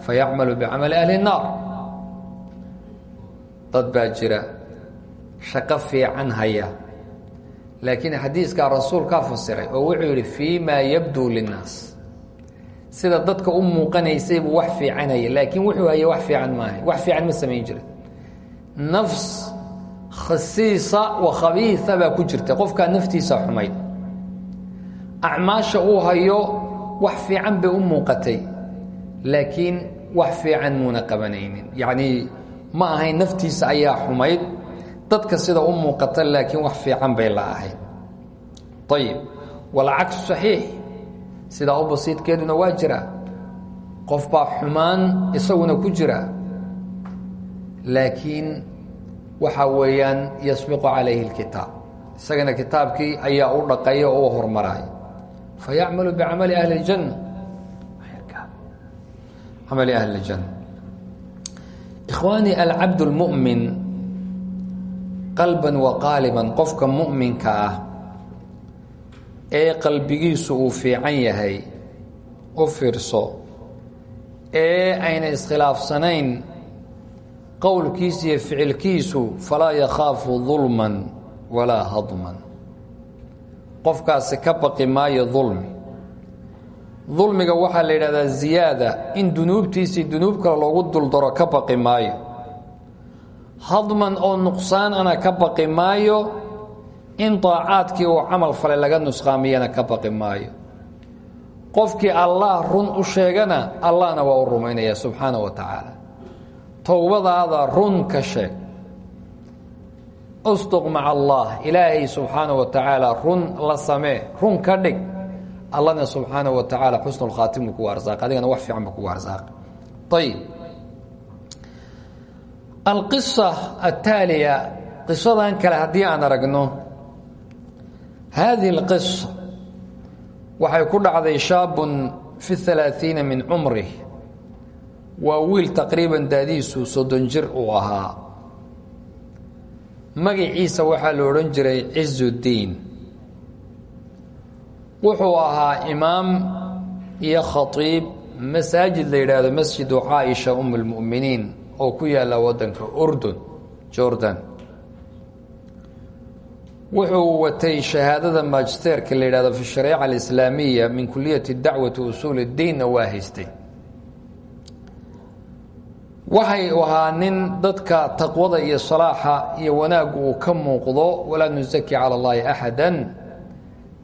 fayacmalu bicamali ahli الnaar dad baa jira shaqo fiican haya laakiin xadiiskaa rasuulkaa fasiray oo wuxuu yidhi fii ma yabduu linnaas sida dadka u muuqanaysay buu wax fiican haya laakiin wuxuu haya wax fiican maaha. Wax fiican ma samayn jira nafs khasiisa wa khabiisa baa ku jirta. Qofkaa naftiisa xumayd acmaasha uu hayo wax fiican bay u muuqatay laakiin wax fiican muuna qabanaynin. Yacnii ma ahayn naftiisa ayaa xumayd dadka sida u muuqata laakiin wax fiican bay la ahayd ayib walcagsu saxiix sidaa u basiidkeeduna waa jira qof baa xumaan isaguna ku jira laakiin waxa weeyaan yasbiqu calayhi اlkitaab isagana kitaabkii ayaa u dhaqaya oo u hormaraya fayacmalu bicamali ahli اljanna camali ahli اljanna ikhwaani alcabd اlmu'min qalban wa qaaliban qofka mu'minka ah ee qalbigiisu uu fiican yahay u fiirso ee ayna iskhilaafsanayn qowlkiisa iyo ficilkiisu falaa yakhaafu dulman walaa hadman. Qofkaasi ka baqi maayo dulmi dulmiga waxaa la yidhahdaa ziyaada in dunuubtiisii dunuub kale loogu duldaro ka baqi maayo. Hadman oo nuqsaan ana ka baqi maayo in daacaadkii uu camal falay laga nusqaamiyana ka baqi maayo. Qofkii allah run u sheegana allahna waa u rumaynaya subxaana wa tacaala towbadaada run ka sheeg. Usduq maca allah ilaahay subxaana wa tacaala run la samee run ka dhig. Allahna subxaana wa tacaala xusnu lkhaatim buu kugu arsaaq adigana wax fiican buu kugu arsaaq ayib alqisa ataaliya qisadan kale haddii aan aragno hadihi اlqisa waxay ku dhacday shaabun fi alaaiina min cumrih waa wiil taqriiban daadihiisu soddon jir uu ahaa. Magaciisa waxaa la odhan jiray cizudiin wuxuu ahaa imaam iyo khaiib masaajid la yidhaahdo masjidu caaisha um اlmuminiin oo ku yaalla waddanka urdun jordan wuxuu watay shahaadada magisterka la yidhahdo fi shariica alislaamiya min kuliyati dacwati usuul اdiinna waa haystay. Waxay ahaa nin dadka taqwada iyo salaaxa iyo wanaaggu uu ka muuqdo walaa nusaki cala اllahi axada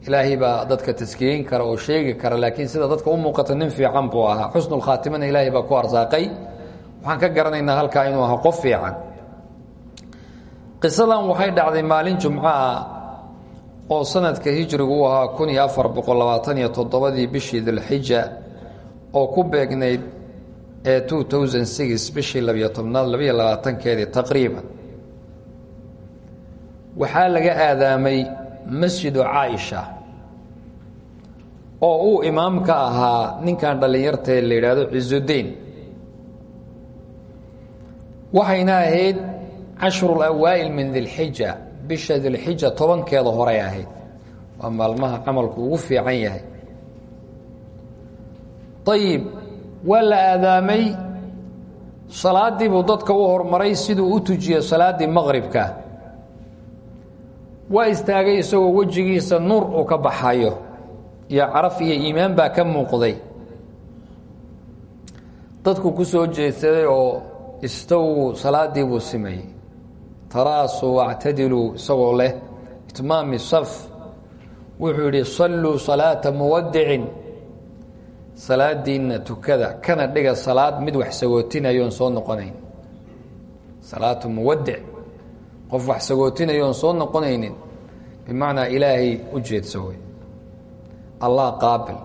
ilaahay baa dadka taskiyeyn kara oo sheegi kara laakiin sida dadka u muuqata nin fiican buu ahaa. Xusnu lkhaatimana ilaahay baa ku arsaaqay. Waxaan ka garanaynaa halkaa inuu ahaa qof fiican qisadan waxay dhacday maalin jumcaah oo sanadka hijrigu u ahaa kun iyo afar boqol labaatan toddobadii bishii dilxija oo ku beegnayd ee two thousand six bishii labiyo tobnaad labiyo labaatankeedii taqriiban. Waxaa laga aadaamay masjidu caaisha oo uu imaam ka ahaa ninkan dhallinyartae la yidhaahdo cizudiin waxayna ahayd cashru awaa'il min dilxija bisha dilxija tobankeeda horay ahayd. Waa maalmaha camalku ugu fiican yahay. Ayib waa la aadaamay salaaddii buu dadka u hormaray siduu u tujiyo salaaddii maqribka waa istaagay isagoo wejigiisa nuur uu ka baxayo iyo caraf iyo iimaan baa ka muuqday. Dadku ku soo jeedsaday oo istawu salaaddii buu simayey taraasuu wactadiluu isagoo leh itmaami saf. Wuxuu yidhi salluu salaata muwadicin. Salaadiinna tukada. Kana dhiga salaad mid wax sagootinayoon soo noqonayn. Salaatu muwadic qof wax sagootinayoon soo noqonaynin bimacnaa ilaahay u jeedso wey allah qaabil.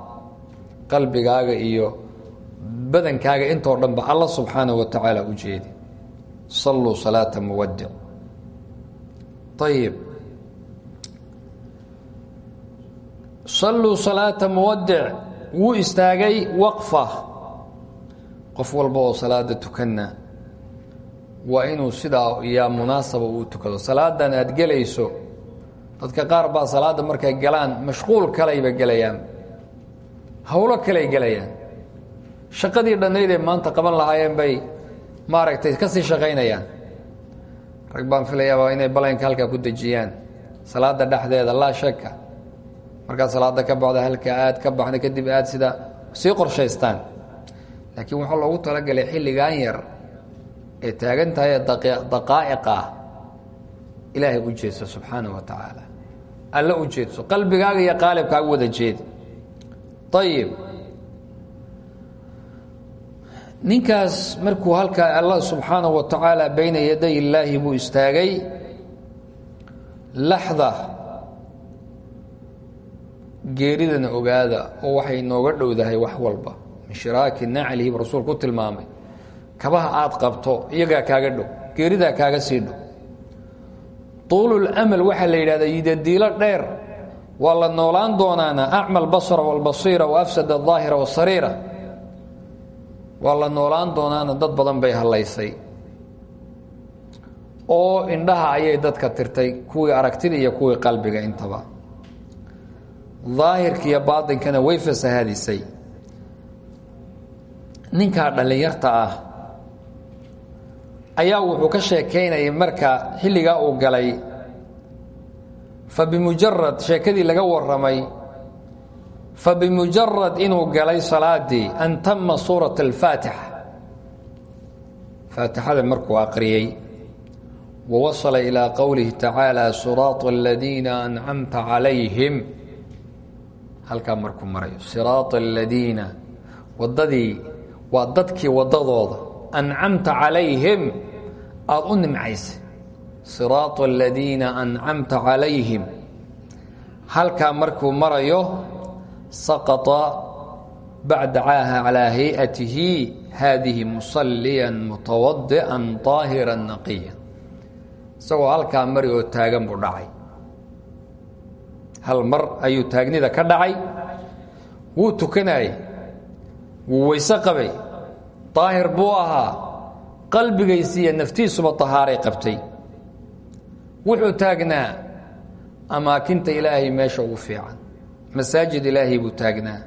Qalbigaaga iyo badankaaga intoo dhanba alla subxaanaه wa tacaala u jeedi. Saluu salaata ayib saluu salaata muwadic wuu istaagay waqfa qof walba oo salaada tukanna waa inuu sidaa yaa munaasaba uu tukado salaadan aad gelayso dadka qaar baa salaada markay galaan mashquul kalayba gelayaan howlo kalay gelayaan shaqadii dhannayd ee maanta qaban lahaayeen bay maaragtay ka sii shaqaynayaan rag baan filayaaba inay balaynka halkaa ku dejiyaan. Salaada dhexdeeda laa shaka markaad salaada ka baxda halka aad ka baxda kadib aad sida sii qorshaystaan. Laakiin waxaa loogu talagalay xilligan yar ee taagan tahay daqaa'iq ah. Ilaahay u jeedso subxaana wa tacaala alla u jeedso qalbigaaga iyo qaalibkaaga wada jeedi ayib ninkaas markuu halkaa allah subxaanaه wa tacaala bayna yaday illaahi buu istaagay laxda geeridana ogaada oo waxay nooga dhowdahay wax walba min shiraaki naclihi bu rasuulku u tilmaamay kabaha aad qabto iyagaa kaaga dhow geeridaa kaaga sii dhow tuululamal waxaa la yidhahdaa yidadiilo dheer waa la noolaan doonaana acma albasra wاlbasiira waafsad الظaahira wالsariira waa la noolaan doonaana dad badan bay hallaysay. Oo indhaha ayay dadka tirtay kuwii aragtida iyo kuwii qalbiga intaba. Daahirka iyo baatinkana way fasahaadisay. Ninkaa dhallinyarta ah ayaa wuxuu ka sheekaynayay marka xilligaa uu galay. Fa bimujarad sheekadii laga warramay fabimujarad inuu galay salaadii an tama suurat alfaatixa. Faatixada markuu aqriyey wawasala ilaa qowlihi tacaala siraata aladiina ancamta calayhim halkaa markuu marayo siraata aladiina waddadii waa dadkii waddadooda ancamta calayhim aada u nimcaysay siraata aladiina ancamta calayhim halkaa markuu marayo saqطa bacdacaaha calىa hayatihi haadihi musaliya mutawadi'an طaahira naqiya isagoo halkaa mari oo taagan buu dhacay hal mar ayuu taagnida ka dhacay wuu tukanayay wuu weyse qabay daahir buu ahaa qalbigaysii iyo naftiisuba tahaaray qabtay wuxuu taagnaa amaakinta ilaahay meesha ugu fiican masaajid ilaahay buu taagnaa.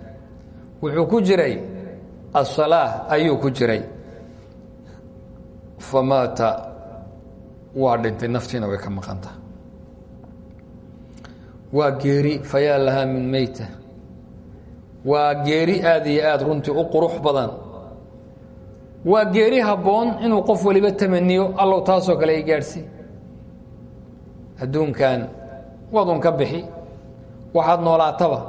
Wuxuu ku jiray asalaa ayuu ku jiray. Famaata waa dhintay naftiina way ka maqanta. Waa geeri fayaa lahaa min meyta waa geeri aad iyo aad runtii u qurux badan. Waa geeri habboon inuu qof waliba tamaniyo allow taasoo kale ay gaadhsi. Adduunkan waadun ka bixi waxaad noolaataba.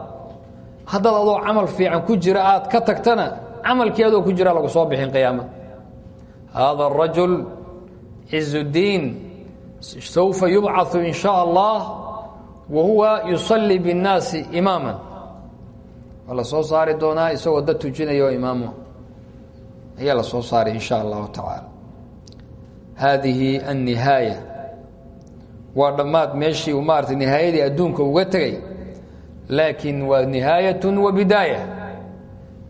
Haddaad adoo camal fiican ku jira aad ka tagtana camalkii adoo ku jira lagu soo bixin qiyaama hada arajul cizudiin saufa yubcau in shaa allah wa huwa yusalli biاnnaasi imaama waa la soo saari doonaa isagoo dad tujinaya imaamo ayaa la soo saaray in sha allahu tacaala. Haadihi annihaaya. Waa dhammaad meeshii uu maarata nihaayadii adduunka uga tegay laakiin waa nihaayat wa bidaaya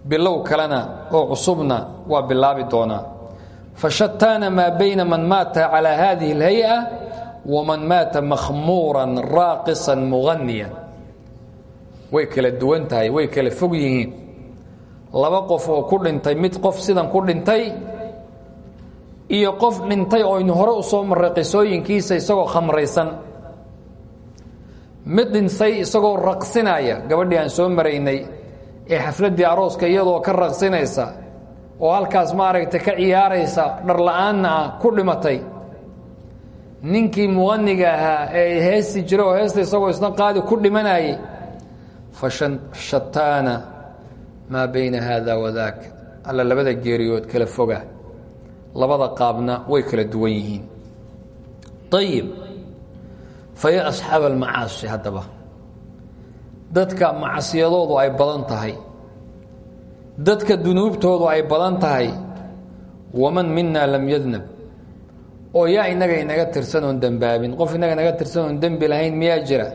bilow kalena oo cusubna waa bilaabi doonaa fashataana maa bayna man maata calaa hadihi اlhay-a waman maata makhmuuran raaqisan muganiyan way kala duwan tahay way kala fog yihiin. Laba qof oo ku dhintay mid qof sidan ku dhintay iyo qof dhintay oo aynu hore u soo marray qisooyinkiisa isagoo khamraysan mid dhintay isagoo raqsinaya gabadhii aan soo maraynay ee xafladdii arooska iyadoo ka raqsinaysa oo halkaas maaragtay ka ciyaaraysa dharla-aanna ah ku dhimatay. Ninkii muqaniga ahaa ee heesti jira oo heesta isagoo isna qaadi ku dhimanayay fashataana maa bayna haada wadaak alla labada geeriyood kala foga labada qaabna way kala duwan yihiin. Ayib faya asxaab almacaasi haddaba. Dadka macsiyadoodu ay badan tahay. Dadka dunuubtoodu ay badan tahay. Waman mina lam yadnab. Oo yaa inaga inaga tirsan oon dembaabin qof inaga inaga tirsan oon dembi lahayn miyaa jira?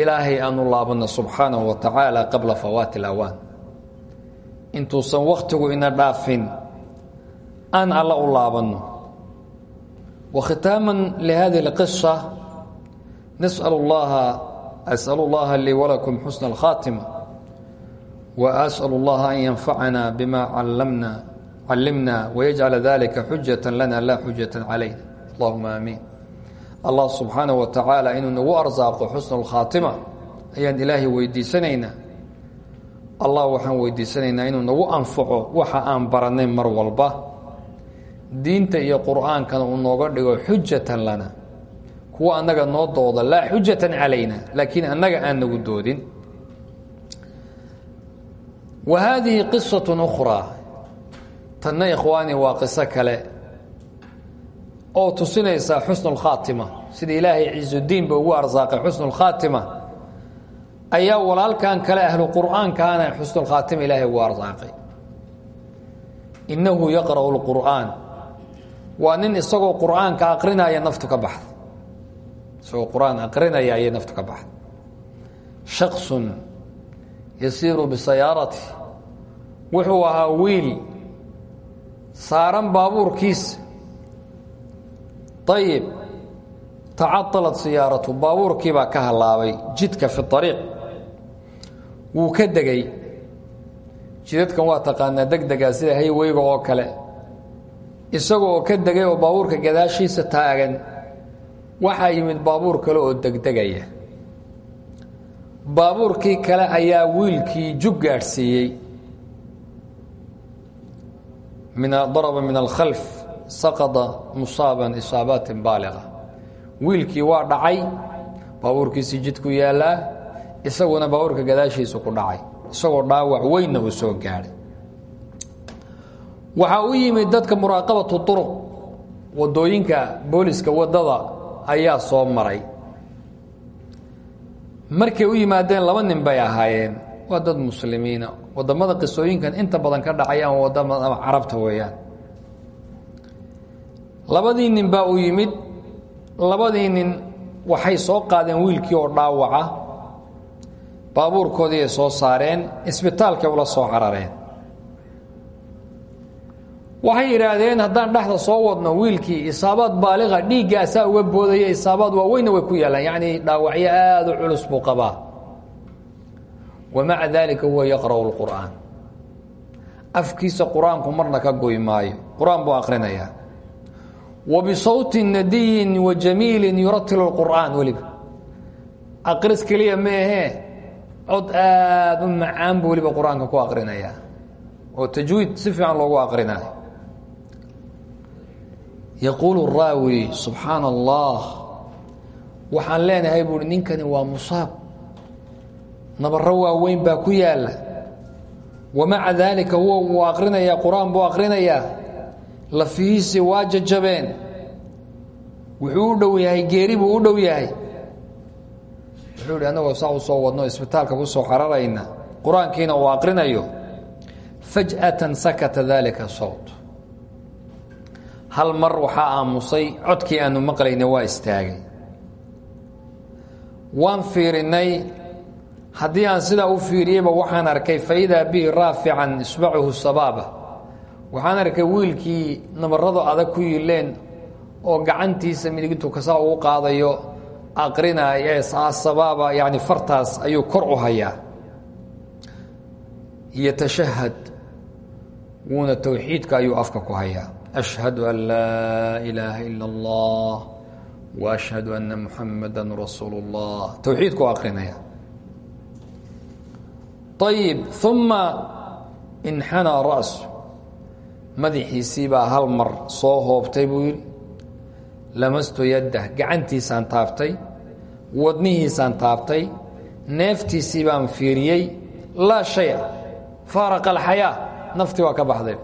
Ilaahay aanu laabanno subxaanahu wa tacaala qabla fawaati alawaan. Intuusan wakhtigu ina dhaafin aan alla u laabanno wa khitaaman lihadihi اlqisa nasأl اllaha asأl اllaha lii walakum xusna اlkhaatima wa asأl اllaha an yanfacana bima callamna callimna wayajcala dalika xujata lana la xujata calayna allahuma aamiin allah subxaanaه wa tacaala inuu nagu arsaaqo xusna اlkhaatima ayaan ilaahay weydiisanaynaa allah waxaan weydiisanaynaa inuu nagu anfaco waxa aan barannay mar walba diinta iyo qur'aankana uu nooga dhigo xujatan lana. Kuwa annaga noo dooda laa xujatan calayna laakiin annaga aan nagu doodin. Wa haadihi qisatun ukhraa. Tanna ikhwaani waa qiso kale oo tusinaysaa xusnu lkhaatima sida ilaahay ciisuddiinba ugu arsaaqay xusnu lkhaatima ayaa walaalkan kale ahlu qur'aankaana xusnulkhaatima ilaahay ugu arsaaqay. Innahu yaqra'u lqur'aan waa nin isagoo qur'aanka aqrinaya naftu ka baxda isagoo qur'aan aqrinaya ayay naftu ka baxda shaksun yasiiru bisayaarati. Wuxuu ahaa wiil saaran baabuurkiisa ayib tacaطalat siyaaratu baabuurkii baa ka halaabay jidka fi ariiq wuu ka degay. Jidadkan waa taqaanaa degdegaa sida hayweyga oo kale isaga oo ka degay oo baabuurka gadaashiisa taagan waxaa yimid baabuur kale oo degdegaya. Baabuurkii kale ayaa wiilkii jug gaadhsiiyey. Daraba min alkhalf saqada musaaban isaabaatin baaliqa. Wiilkii waa dhacay baabuurkiisii jidku yaallaa isaguna baabuurka gadaashiisu ku dhacay isagoo dhaawac weynna uu soo gaadhay waxaa u yimid dadka muraaqabatu turuq. Wadooyinka booliska waddada ayaa soo maray. Markay u yimaadeen laba nin bay ahaayeen. Waa dad muslimiina. Wadamada qisooyinkan inta badan ka dhacayaan waddamada carabta weeyaan. Labadii nin baa u yimid. Labadii nin waxay soo qaadeen wiilkii oo dhaawaca. Baabuurkoodii ay soo saareen. Isbitaalkay ula soo carareen waxay yidhaahdeen haddaan dhexda soo wadno wiilkii isaabaad baaliqa dhiiggaasaa uga boodaya isaabaad waaweynna way ku yaalaan yacni dhaawacyo aada u culus buu qabaa. Wamaca daalika huwa yaqra'u lqur'aan afkiisa qur'aanku marna ka goy maayo. Qur'aan buu akhrinayaa wa bisawti nadiyin wa jamiilin yuratilu lqur'aan weliba. Aqris keliya ma ahee. Cod aada u macaan buu weliba qur'aanka ku aqrinayaa. Oo tajwiid si loogu aqrinayo yaquulu raawi subxaana allah waxaan leenahay buuhi ninkani waa musaab. Nabaro waaweyn baa ku yaalla. Wamaca daalika huwa wuu aqrinayaa qur'aan buu aqrinayaa. Lafihiisii waa jajabeen. Wuxuu u dhow yahay geeri buu u dhow yahay. Wuxuu ihi annagoo saa u soo wadno isbitaalka ku soo cararayna qur'aankiina uu aqrinayo. Faj'atan sakata daalika sawt hal mar waxaa aamusay codkii aanu maqlayna waa istaagay. Waan fiirinay haddii aan sidaa u fiiriyeyba waxaan arkay faidaa bihi raafican isbacuhu sabaaba. Waxaan arkay wiilkii nabarado adag ku yileen oo gacantiisa midigtu kasaa ugu qaadayo aqrinaya sabaaba yani fartaas ayuu kor u hayaa. Yatashahad wuuna towxiidka ayuu afka ku hayaa ashhadu an laa ilaaha ila allah wa ashhadu anna muxamada rasuulu اllah towxiidku aqrinaya ayib uma inxanaa ra'su madaxiisii baa hal mar soo hoobtay buu yidhi lamastu yaddah gacantiisaan taabtay wadnihiisaan taabtay neeftiisii baan fiiriyey laa shaya faaraqa alxayaa naftii waa ka baxday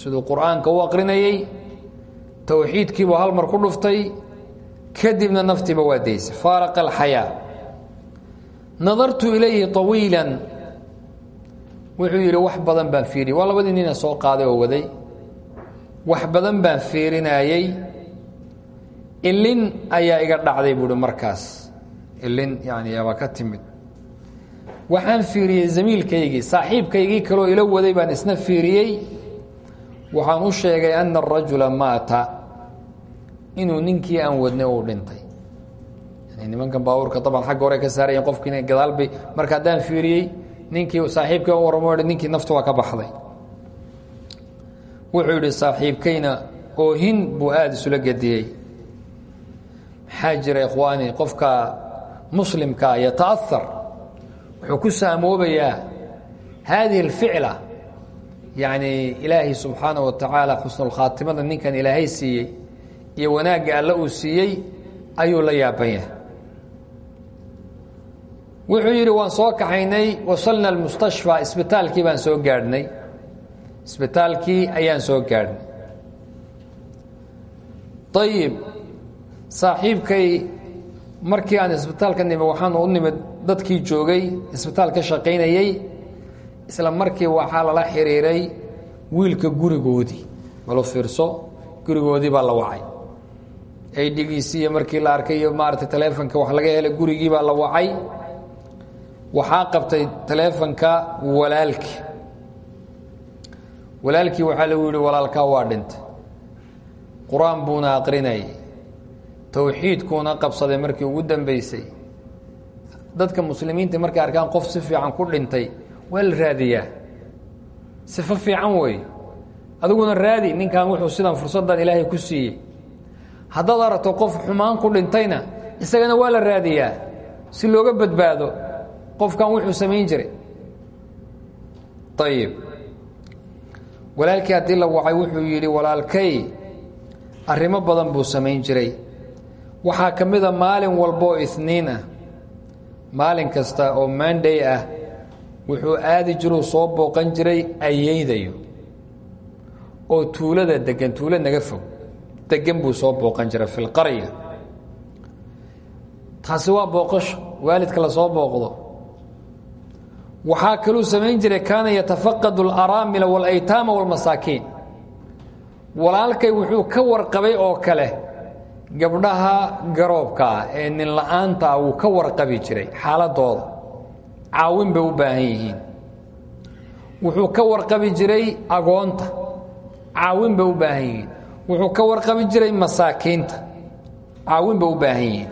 siduu qur'aanka u aqrinayey towxiidkiibuu hal mar ku dhuftay kadibna naftiiba waa daysay faaraqa alxayaa. Nadartu ilayhi طawiila wuxuu yidhi wax badan baan fiiriyey waa labadii nina soo qaaday oo waday. Wax badan baan fiirinayey ilin ayaa iga dhacday buuhi markaas. Ilin yani aba ka timid. Waxaan fiiriyey zamiilkaygii saaxiibkaygii kaloo ila waday baan isna fiiriyey waxaan u sheegay ana arajula maata. Inuu ninkii aan wadnay uu dhintay. Nimankan baabuurka daban xagga hore ka saarayen qofkiina gadaalbay marka haddaan fiiriyey ninkii saaxiibkay u waramo ninkii naftu waa ka baxday. Wuxuu yidhi saaxiibkayna oohin buu aada isula gediyey maxaa jira qofka muslimkaa yataahar wuxuu ku saamoobayaa haadihi alficla yacni ilaahay subxaana wa tacaala xusnulkhaatimada ninkan ilaahay siiyey iyo wanaagga alle uu siiyey ayuu la yaaban yahay. Wuxuu yidhi waan soo kaxaynay wasalna almustashfa. Isbitaalkii baan soo gaadhnay. Isbitaalkii ayaan soo gaadhnay. Ayib saaxiibkay markii aan isbitaalka nimid waxaan u nimid dadkii joogay isbitaal ka isla markii waxaa lala xiriiray wiilka gurigoodii. Malo fiirso? Gurigoodii baa la wacay. Aydhigiisii markii la arkay iyo maaragtay taleefonka wax laga helay gurigii baa la wacay. Waxaa qabtay taleefonka walaalkii. Walaalkii waxaa lagu yihi walaalkaa waa dhintay. Qur'aan buuna aqrinayay. Towxiidkuuna qabsaday markii ugu dambeysay. Dadka muslimiinta markay arkaan qof si fiican ku dhintay waa la raadiyaa. Sifo fiican weeye adiguna raadi ninkan wuxuu sidan fursaddan ilaahay ku siiyey. Haddaad aragto qof xumaan ku dhintayna isagana waa la raadiyaa. Si looga badbaado qofkan wuxuu samayn jiray. Ayib walaalkii haddii la wacay wuxuu yidhi walaalkay arrimo badan buu samayn jiray. Waxaa ka mid a maalin walba oo isniin ah. Maalin kasta oo maanday ah wuxuu aadi jiruu soo booqan jiray ayeydayo oo tuulada degan tuulo naga fog degan buu soo booqan jiray fi lqarya taasi waa booqasho waalidka la soo booqdo. Waxaa kaluu samayn jiray kaana yatafaqadu alaraamila walaytaama walmasaakiin. Walaalkay wuxuu ka warqabay oo kale gabdhaha garoobka ah ee nin la'aanta ah wuu ka warqabi jiray xaaladooda caawin bay u baahan yihiin. Wuxuu ka warqabi jiray agoonta. Caawin bay u baahan yihiin. Wuxuu ka warqabi jiray masaakiinta. Caawin bay u baahan yihiin.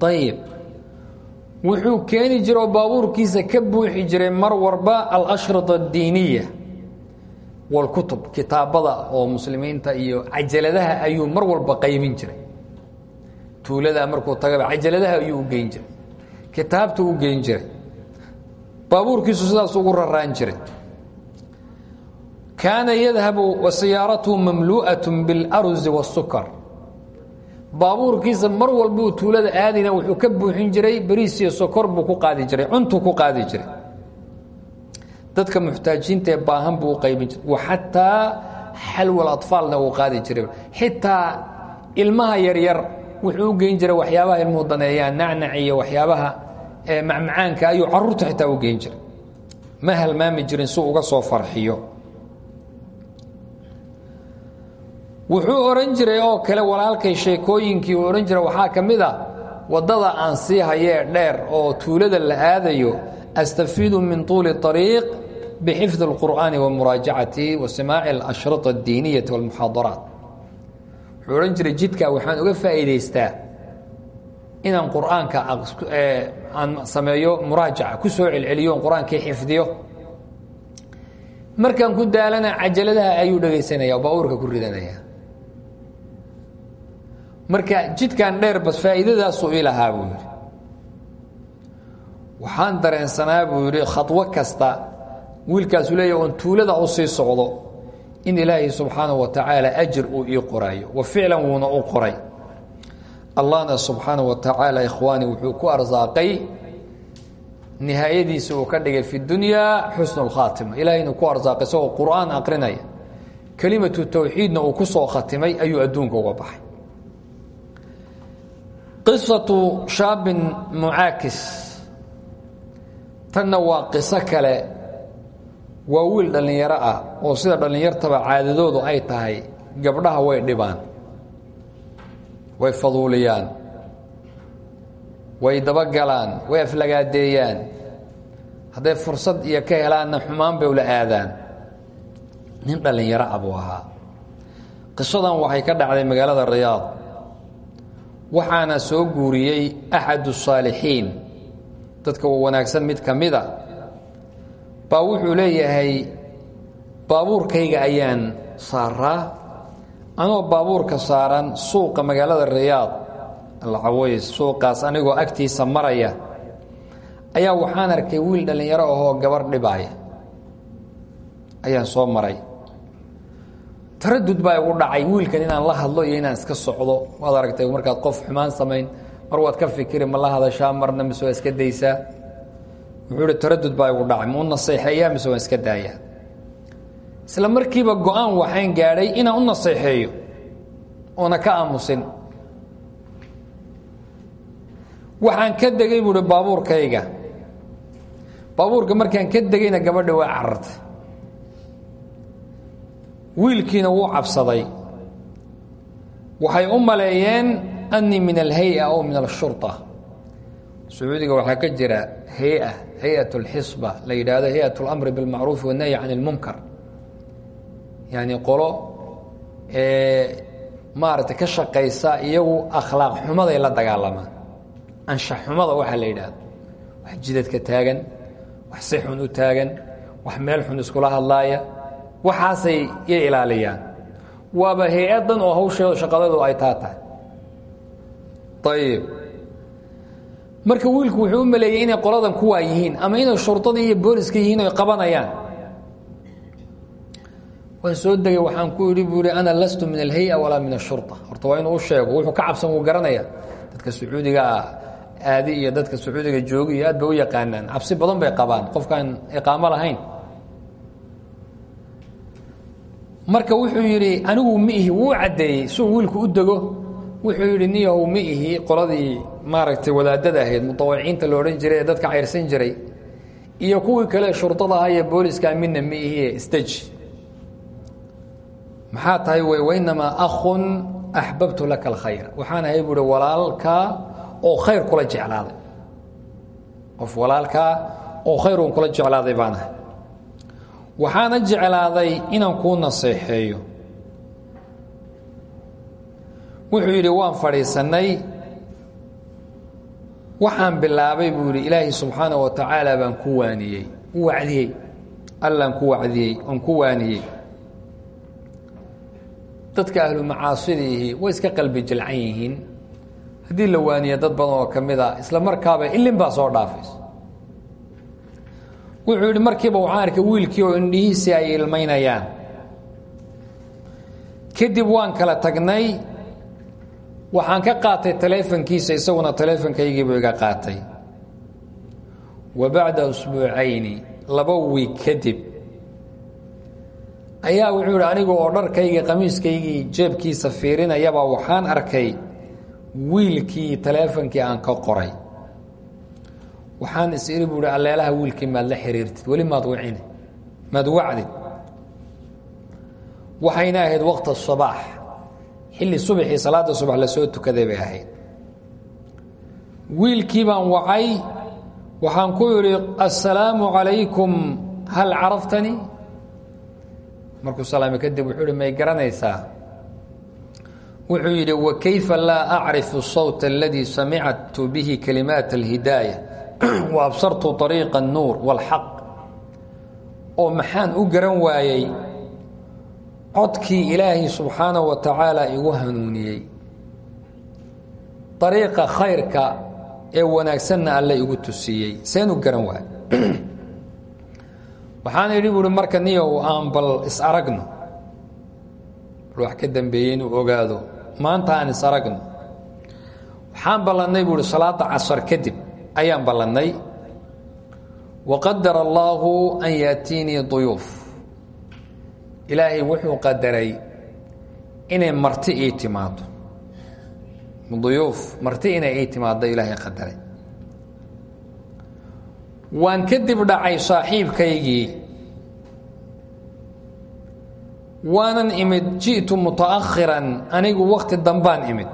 Ayib wuxuu keeni jiro baabuurkiisa ka buuxi jiray mar warba alashriطa addiiniya. Walkutub kitaabada oo muslimiinta iyo cajaladaha ayuu mar walba qaybin jiray. Tuulada markuu tagaba cajaladaha ayuu u geyn jiray kitaabtu u geyn jiray baabuurkiisu sidaas ugu raraan jiray kaana yadhabu wasiyaaratuhu mamlu'aة biاlأruzi wالsukar baabuurkiisa mar walbuu tuulada aadina wuxuu ka buuxin jiray bariis iyo sokor buu ku qaadi jiray cuntuu ku qaadi jiray dadka muxtaajiinta ee baahan buu u qaybin jiray waxataa xalwal atfaalna uu qaadi jiray xitaa ilmaha yaryar wuxuu u geyn jiray waxyaabaha ilmuhu daneeyaan nacnac iyo waxyaabaha macmacaanka ayuu caruurta xitaa u geyn jiray ma halmaami jirin si uga soo farxiyo wuxuu odhan jiray oo kale walaalkay sheekooyinkii uu odhan jiray waxaa ka mid a waddada aan sii hayee dheer oo tuulada la aadayo astafiidu min tuuli طariiq bixifdi اlqur'aani wa muraajacatihi wa simaaci alashriط اddiiniyati wاlmuxaadaraat wuxuu odhan jiray jidkaa waxaan uga faa'iidaystaa inaan qur'aanka aan sameeyo muraajaca ku soo celceliyo on qur'aankii xifdiyo. Markaan ku daalana cajaladaha ayuu dhegaysanaya baabuurka ku ridanaya. Marka jidkan dheer bas faa'iidadaasuu ii lahaa buu yidhi. Waxaan dareensanaa buu yidhi khadwo kasta wiilkaasu leeya oon tuulada u sii socdo in ilaahay subxaanahu wa tacaala ajir uu ii qoraayo. Wa ficlan wuuna u qoray. Allahna subxaanahu wa tacaala ikhwaani wuxuu ku arsaaqay nihaayadiisa uu ka dhigay fi dunyaa xusnu lkhaatima ilaahayna ku arsaaqay isagoo qur'aan aqrinaya. Kelimatu towxiidna uu ku soo khatimay ayuu adduunka uga baxay. Qisatu shaabin mucaakis. Tanna waa qiso kale waa wiil dhallinyaro ah oo sida dhallinyartaba caadadoodu ay tahay gabdhaha way dhibaan. Way faduuliyaan. Way dabagalaan. Way aflagaadeeyaan. Hadday fursad iyo ka helaanna xumaan bay ula aadaan. Nin dhallinyaro ah buu ahaa. Qisadan waxay ka dhacday magaalada riyaad. Waxaana soo guuriyey axadu saalixiin. Dadka wanaagsan mid ka mida baa wuxuu leeyahay baabuurkayga ayaan saaraa anoo baabuurka saaran suuqa magaalada riyaad alcaways suuqaas anigoo agtiisa maraya. Ayaa waxaan arkay wiil dhallinyaro ahoo gabar dhibaaya. Ayaan soo maray. Taradud baa igu dhacay wiilkan inaan la hadlo iyo inaan iska socdo. Waad aragtay markaad qof xumaan samayn mar waad ka fikiri ma la hadashaa marna mise iska daysaa wuxuu ihi taradud baa igu dhacay ma u naseexeeyaa mise waan iska daayaa? Isla markiiba go'aan waxaan gaadhay inaan u naseexeeyo oona ka aamusin. Waxaan ka degay buuhi baabuurkayga. Baabuurka markaan ka degayna gabadha waa carartay. Wiilkiina wuu cabsaday. Waxay u maleeyeen annii min alhay-a ow min ashurطa sacuudiga waxaa ka jira hay-a hay-at اlxisba la yidhaahdo hay-at اlamri biاlmacruufi wالnahyi can اlmunkar yacni qolo maaragtay ka shaqaysa iyagu akhlaaq xumaday la dagaalamaan anshax xumada waxaa la yidhaahdo wax jidadka taagan wax si xun u taagan wax meel xun iskula hadlaaya waxaasay yay ilaaliyaan waaba hay-addan oo hawsheedo shaqadeedu ay taa tahay ayib marka wiilku wuxuu u maleeyey inay qoladan kuwaa yihiin ama inay shurdadii iyo booliska yihiin oy qabanayaan. Waan soo degay waxaan ku idhi buu ihi ana lastu min alhay-a walaa min ashurta horta waa inuu sheego wuxuu ka cabsan wuu garanaya dadka sacuudiga aadi iyo dadka sacuudiga joogi aad bay u yaqaanaan. Cabsi badan bay qabaan qofkaan iqaamo lahayn. Marka wuxuu yidhi anigu ma ihi wuu caddeeyey suu wiilku u dego wuxuu yidhi niyahow ma qoladii maaragtay wadaadada ahayd mutawiciinta la jiray ee dadka cayrsan jiray iyo kuwii kale shurdada iyo booliska midna ma ihi isdeji maxaa tahay wey wainamaa akhun axbabtu laka alkhayr waxaan ahay buuhi walaalkaa oo khayr kula jeclaaday. Qof walaalkaa oo khayr kula jeclaaday baan ahay. Waxaana jeclaaday inaan kuu naseexeeyo wuxuu yidhi waan fadhiisannay. Waxaan bilaabay buu yidhi ilaahay subxaana wa tacaala baan ku waaniyey. U wacdiyey. Allaan ku wacdiyey oon ku waaniyey. Dadka ahlu macaasidiihi way iska qalbi jilcan yihiin. Haddii la waaniya dad badan oo ka mid a isla markaaba ilin baa soo dhaafaysa wuxuu yidhi markiiba waxaan arkay wiilkii oo indhihiisii ay ilmaynayaan. Kadib waan kala tagnay waxaan ka qaatay taleefankiisa isaguna taleefankaygiibuu iga qaatay. Wa bacda usbuucayni laba wiig kadib ayaa wuxuu yidhi anigu oo dharkaygii qamiiskaygii jeebkiisa fiirinayaba waxaan arkay wiilkii taleefonkii aan ka qoray. Waxaan is iri buu hi alleelaha wiilkii maad la xiriirtid weli maad wicine maad wacdid waxayna ahayd waqta sabaax ili subaxii salaada subax la soo tukaday bay ahayd. Wiilkii baan wacay waxaan ku idhi assalaamu calaykum hal caraftani? Markuu salaame kadib wuxuu hi may garanaysaa. Wuxuu yidhi wa kayfa laa acrifu sawta aladii samictu bihi kalimaat alhidaaya? Wa absartu ariiqa annuur waalxaq oo maxaan u garan waayey codkii ilaahay subxaanaه wa tacaala igu hanuuniyey. Ariiqa khayrka ee wanaagsanna alle igu tusiiyey seen u garan waay. Waxaan idhi buuhi marka niyow aan bal is aragno. Bal ka dambeeyey inuu ogaado maanta aan is aragno. Waxaan ballannay buuhi salaada casar kadib ayaan ballannay. Waqadara allaahu an yaatiinii duyuuf ilaahay wuxuu qadaray inay marti ii timaado duyuuf marti inay ii timaado ilaahay qadaray. Waan kadib dhacay saaxiibkaygii. Waanan imid ji'tu mutaakhiran anigu wakti dambaan imid.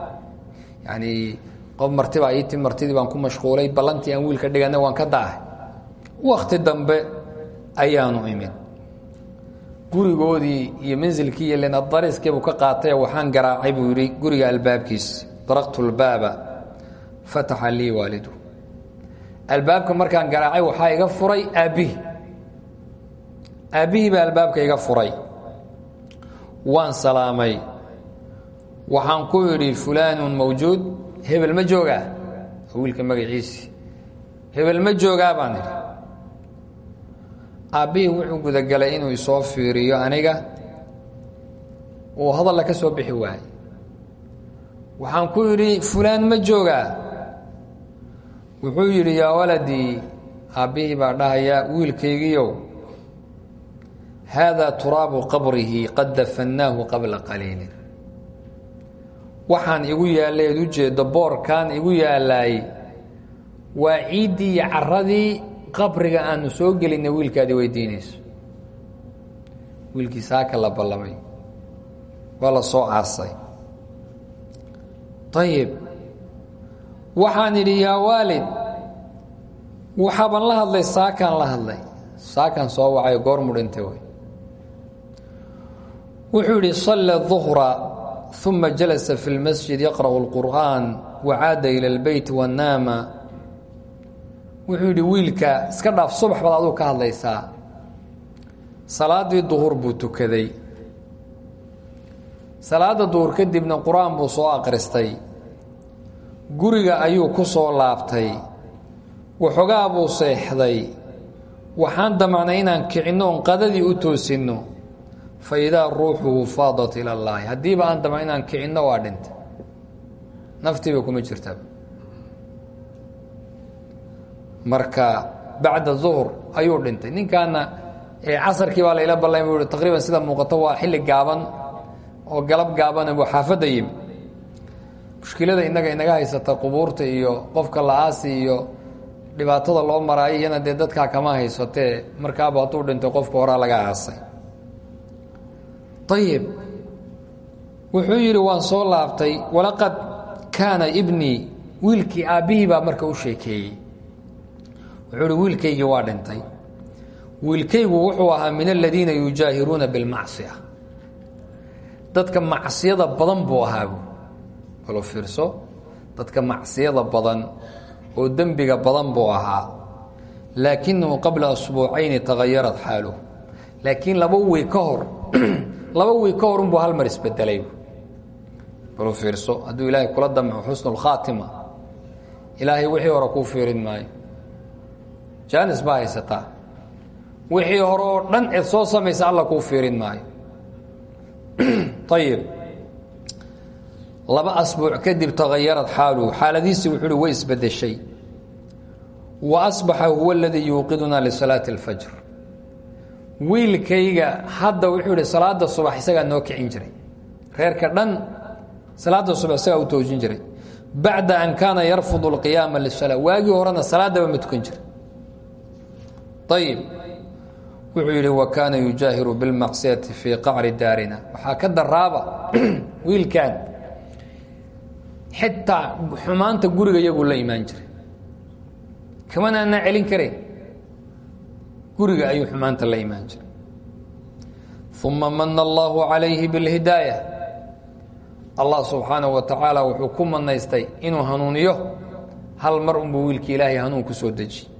Yacnii qof martibaa ii timi martidii baan ku mashquulay ballantii aan wiilka dhiganay waan ka daahay wakti dambe ayaanu imid gurigoodii iyo mansilkii iyo lenadariskiibuu ka qaatay waxaan garaacay buu yidhi guriga albaabkiisi daraqtu lbaaba fataxa lii waalidu. Albaabka markaan garaacay waxaa iga furay aabbihii. Aabbihii baa albaabka iga furay. Waan salaamay. Waxaan ku idhi fulaanun mawjuud hebel ma joogaa? Wiilka magaciisi hebel ma joogaa baan idhi aabbihii wuxuu gudagalay inuu isoo fiiriyo aniga. Uu hadalla ka soo bixi waayey. Waxaan ku idhi fulaan ma joogaa. Wuxuu yidhi yaa waladii aabbihii baa dhahaya wiilkaygiiow. Haadaa turaabu qabrihi qad dafannaahu qabla qaliilin. Waxaan igu yaallay eed u jeeddo boorkan igu yaalaay waa ciiddii iyo caradii qabriga aanu soo gelinay wiilkaadi weydiinayso. Wiilkii saaka la ballamay. Waa la soo aasay ayib waxaan idhi yaa waalid waxaaban la hadlay saakaan la hadlay. Saakaan soo wacay goor mudhintay way. Wuxuu yidhi salla duhra uma jalasa fi lmasjid yaqra'u اlqur'an wacaada ila اlbeyt wanaama wuxuu yidhi wiilka iska dhaaf subax baad aduu ka hadlaysaa. Salaadii duhur buu tukaday. Salaada duhur kadibna qur'aan buu soo akhristay guriga ayuu ku soo laabtay. Waxoogaa buu seexday. Waxaan damacnay inaan kicinno oon qadadii u toosinno. Fa idaa ruuxuhu faadat ila llaahi. Haddiiba aan dama inaan kicinno waa dhintay. Naftiiba kuma jirtaba marka bacda duhr ayuu dhintay. Ninkaana casarkii baa layla ballamay buu taqriiban sida muuqato waa xilli gaaban oo galab gaaban buu xaafadda mushkilada innaga inaga haysata qubuurta iyo qofka la-aasi iyo loo maraayo iyana dee dadkaa kama haysatee markaaba hadduu dhintay qofka horaa laga aasay. Ayib wuxuu yidhi waan soo laabtay walaqad kaana ibnii wiilkii aabbihii marka u sheekeeyey wuxuu wiilkaygii waa dhintay. Wiilkaygu wuxuu ahaa min aladiina yujaahiruuna bilmacsiya. Dadka macsiyada badan buu ahaabu balo fiirso dadka macsiyada badan oo dembiga badan buu ahaa. Laakinahu qabla asbuucayni tagayarat xaaluhu laakiin laba wey ka hor laba wey ka hor unbuu hal mar isbedelay. Balo fiirso hadduu ilaahay kula damco xusnu lkhaatima ilaahay wixii hore kuu fiirin maayo jaanis baa haysataa wixii hore oo dhan eed soo samaysa alla kuu fiirin maayo. Ayib laba asbuuc kadib tagayarad xaaluhu xaaladiisii wuxuu way isbedeshay wa asbaxa huwa aladii yuuqidunaa lisalaati اlfajr wiilkayga hadda wuxuu ihi salaada subax isagaa noo kicin jiray. Reerka dhan salaada subax isagaa u toojin jiray. Bacda an kaana yarfudu اlqiyaama lisalaa waagii horena salaadaba ma tukan jiray ayib wuxuu yidhi wa kaana yujaahiru bilmacsiyati fii qacri daarina. Waxaa ka daraaba wiilkan xitaa xumaanta guriga iyaguu la imaan jiray. Kamana anaa celin karayn guriga ayuu xumaanta la imaan jiray. Uma mana allahu calayhi bilhidaaya. Allah subxaanahu wa tacaala wuxuu ku manaystay inuu hanuuniyo. Hal mar unbuu wiilkii ilaahay hanuun ku soo deji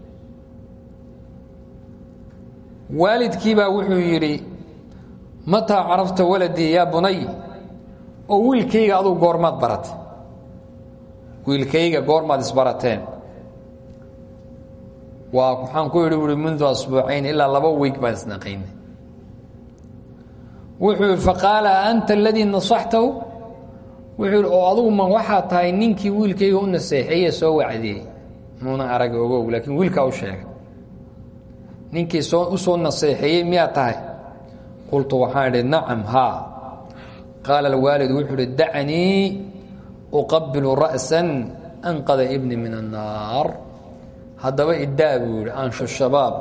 waalidkiibaa wuxuu yidhi mataa carafta waladii yaa bunay oo wiilkayga aduu goormaad baratay wiilkayga goormaad isbarateen. Waa waxaan ku yidhi buui mundu asbuucayn ilaa laba weeg baan isnaqaynay wuxuu yidhi anta aladii nasaxtahu? Wuxuu yidhi oo adugu ma waxaa tahay ninkii wiilkayga u naseexeeye soo wacdiyey. Muuna arag ogow laakiin wiilkaa u sheegay ninkii soo u soo naseexeeyey miyaa tahay? Qultu waxaan idhi nacam haa. Qaala alwaalid wuxuu ihi dacanii uqabilu ra'san anqada ibni min annaar haddaba iddaa buu yihi anshu shabaab.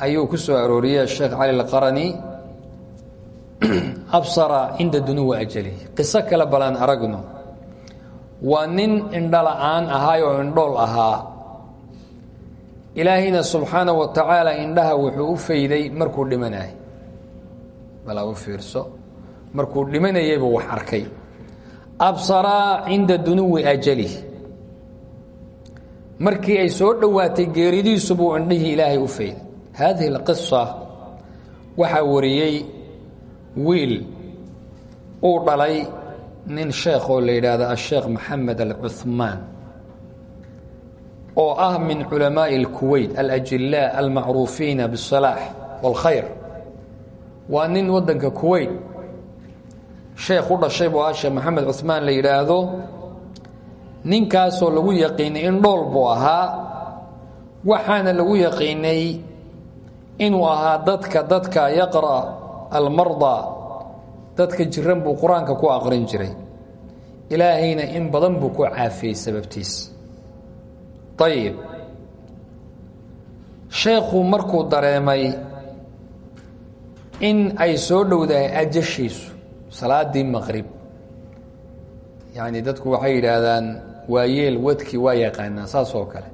Ayuu ku soo arooriyey sheekh cali alqarani. Absara cinda dunuwi ajali. Qiso kale balaan aragno. Waa nin indhala-aan ahaay oo ahaa ilaahayna subxaana wa tacaala indhaha wuxuu u fayday markuu dhimanayay balaa u fiirso. Markuu dhimanayaybu wax arkay. Absaraa cinda dunuwi ajalih markii ay soo dhowaatay geeridiisu buu indhihii ilaahay u fayday. Haadihi alqisa waxaa wariyey wiil uu dhalay nin sheekh oo la yidhaahdo asheekh maxamed alcuhmaan oo ah min culamaaءi اlkuweyt alajilaa almacruufiina bالsalaax wاlkhayr waa nin wadanka kuweyt sheekh u dhashay buu ah sheekh maxamed cuثmaan la yidhaahdo ninkaasoo lagu yaqiinay in dhool buu ahaa waxaana lagu yaqiinay inuu ahaa dadka dadka yaqra' almardaa dadka jiran buu qur-aanka ku aqrin jiray ilaahayna in badan buu ku caafiyey sababtiis ayib sheekhu markuu dareemay in ay soo dhowdahay ajashiisu salaadii maqrib yacni dadku waxay yidhaahdaan waa yeel wadkii waa yaqaanaa saas oo kale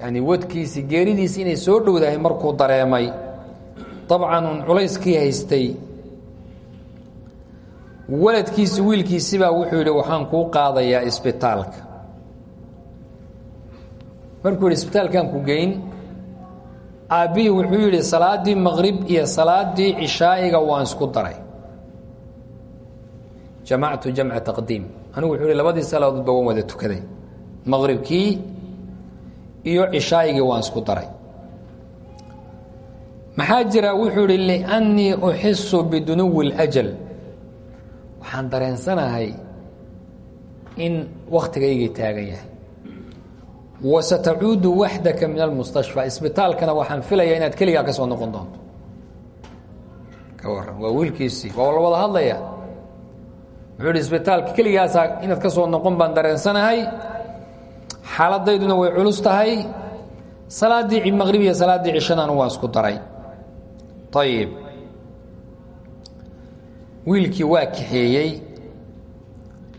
yacni wadkiisi geeridiisi inay soo dhowdahay markuu dareemay dabcan uun culayskii haystay waladkiisi wiilkiisibaa wuxuu yidhi waxaan kuu qaadayaa isbitaalka markuu yidhi isbitaalkan ku geyn aabbihii wuxuu yidhi salaaddii maqrib iyo salaaddii cishaa'iga waan isku daray. Jamactu jamca taqdiim. Anigu wuxuu yidhi labadii salaadoodba waan wada tukaday. Maqribkii iyo cishaa'igii waan isku daray. Maxaa jira? Wuxuu ihi liannii uxisu bidunuwi اljal waxaan dareensanahay in wakhtigaygii taagan yahay wasatacuudu waxdaka min almustashfa isbitaalkana waxaan filayaa inaad keligaa ka soo noqon doonto ka waran waa wiilkiisii waa wada hadlaya wuxuu ihi isbitaalka keligaasaa inaad ka noqon baan dareensanahay xaaladayduna way culus tahay salaaddii maqrib iyo salaaddii cishanaanu waan isku daray ayib wiilkii waa kaxeeyey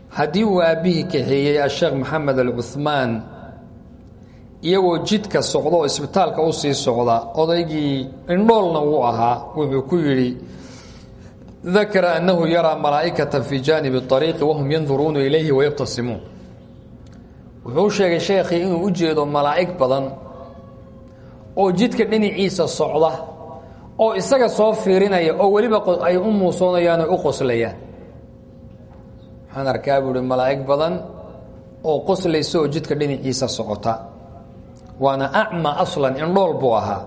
haddii uu aabbihii kaxeeyey asheekh maxamed alcuhmaan iyagoo jidka socda oo isbitaalka u sii socda odaygii indhoolna wuu ahaa wuxuu ku yidhi dakara annahu yaraa malaa'ikata fii jaanibi اطariiqi wahum yanduruuna ilayhi wayabtasimuun wuxuu sheegay sheekhii inuu u jeedo malaa'ig badan oo jidka dhinaciisa socda oo isaga soo fiirinaya oo weliba ay u muusoonayaan oo u qoslayaan. Waxaan arkaa buu ihi malaa'ig badan oo qoslaysa oo jidka dhinaciisa socota waana acma aslan indhool buu ahaa.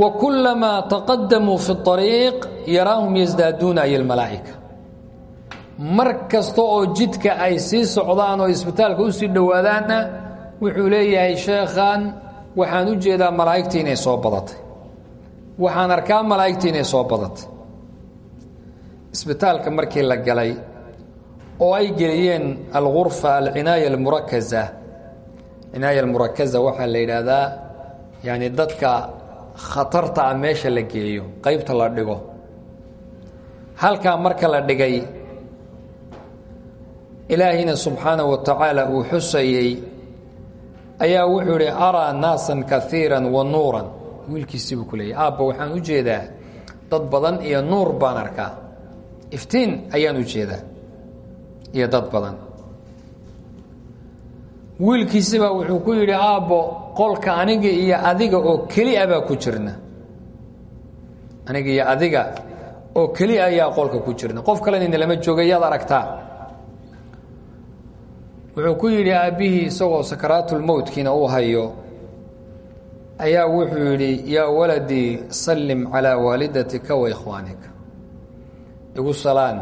Wa kulamaa taqadamuu fi اطariiq yaraahum yasdaaduuna ay almalaa'ika mar kasta oo jidka ay sii socdaan oo isbitaalka u sii dhowaadaanna wuxuu leeyahay sheekhan waxaan u jeedaa malaa'igtii inay soo badatay. Waxaan arkaa malaa'igtii inay soo badatay. Isbitaalka markii la galay oo ay geliyeen alghurfa alcinaaya almurakaza cinaaya almurakaza waxaa la yidhaahdaa yacni dadka khatarta ah meesha la geeyo qeybta la dhigo. Halkaa marka la dhigay ilaahina subxaanahu wa tacaala uu xusayey ayaa wuxuu idhi araa naasan kaiira wa nuuran. Wiilkiisii buu ku leeyay aabba waxaan u jeedaa dad badan iyo nuur baan arkaa. Iftiin ayaan u jeedaa iyo dad badan wiilkiisibaa wuxuu ku yidhi aabbo qolka aniga iyo adiga oo keli a baa ku jirna. Aniga iyo adiga oo keli ayaa qolka ku jirna. Qof kalena lama jooga yaad aragtaa. Wuxuu ku yidhi aabbihii isagoo sakaraatulmowtkiina uu hayo ayaa wuxuu yidhi yaa waladii sallim calaa waalidatika wa ikhwaanika igu salaan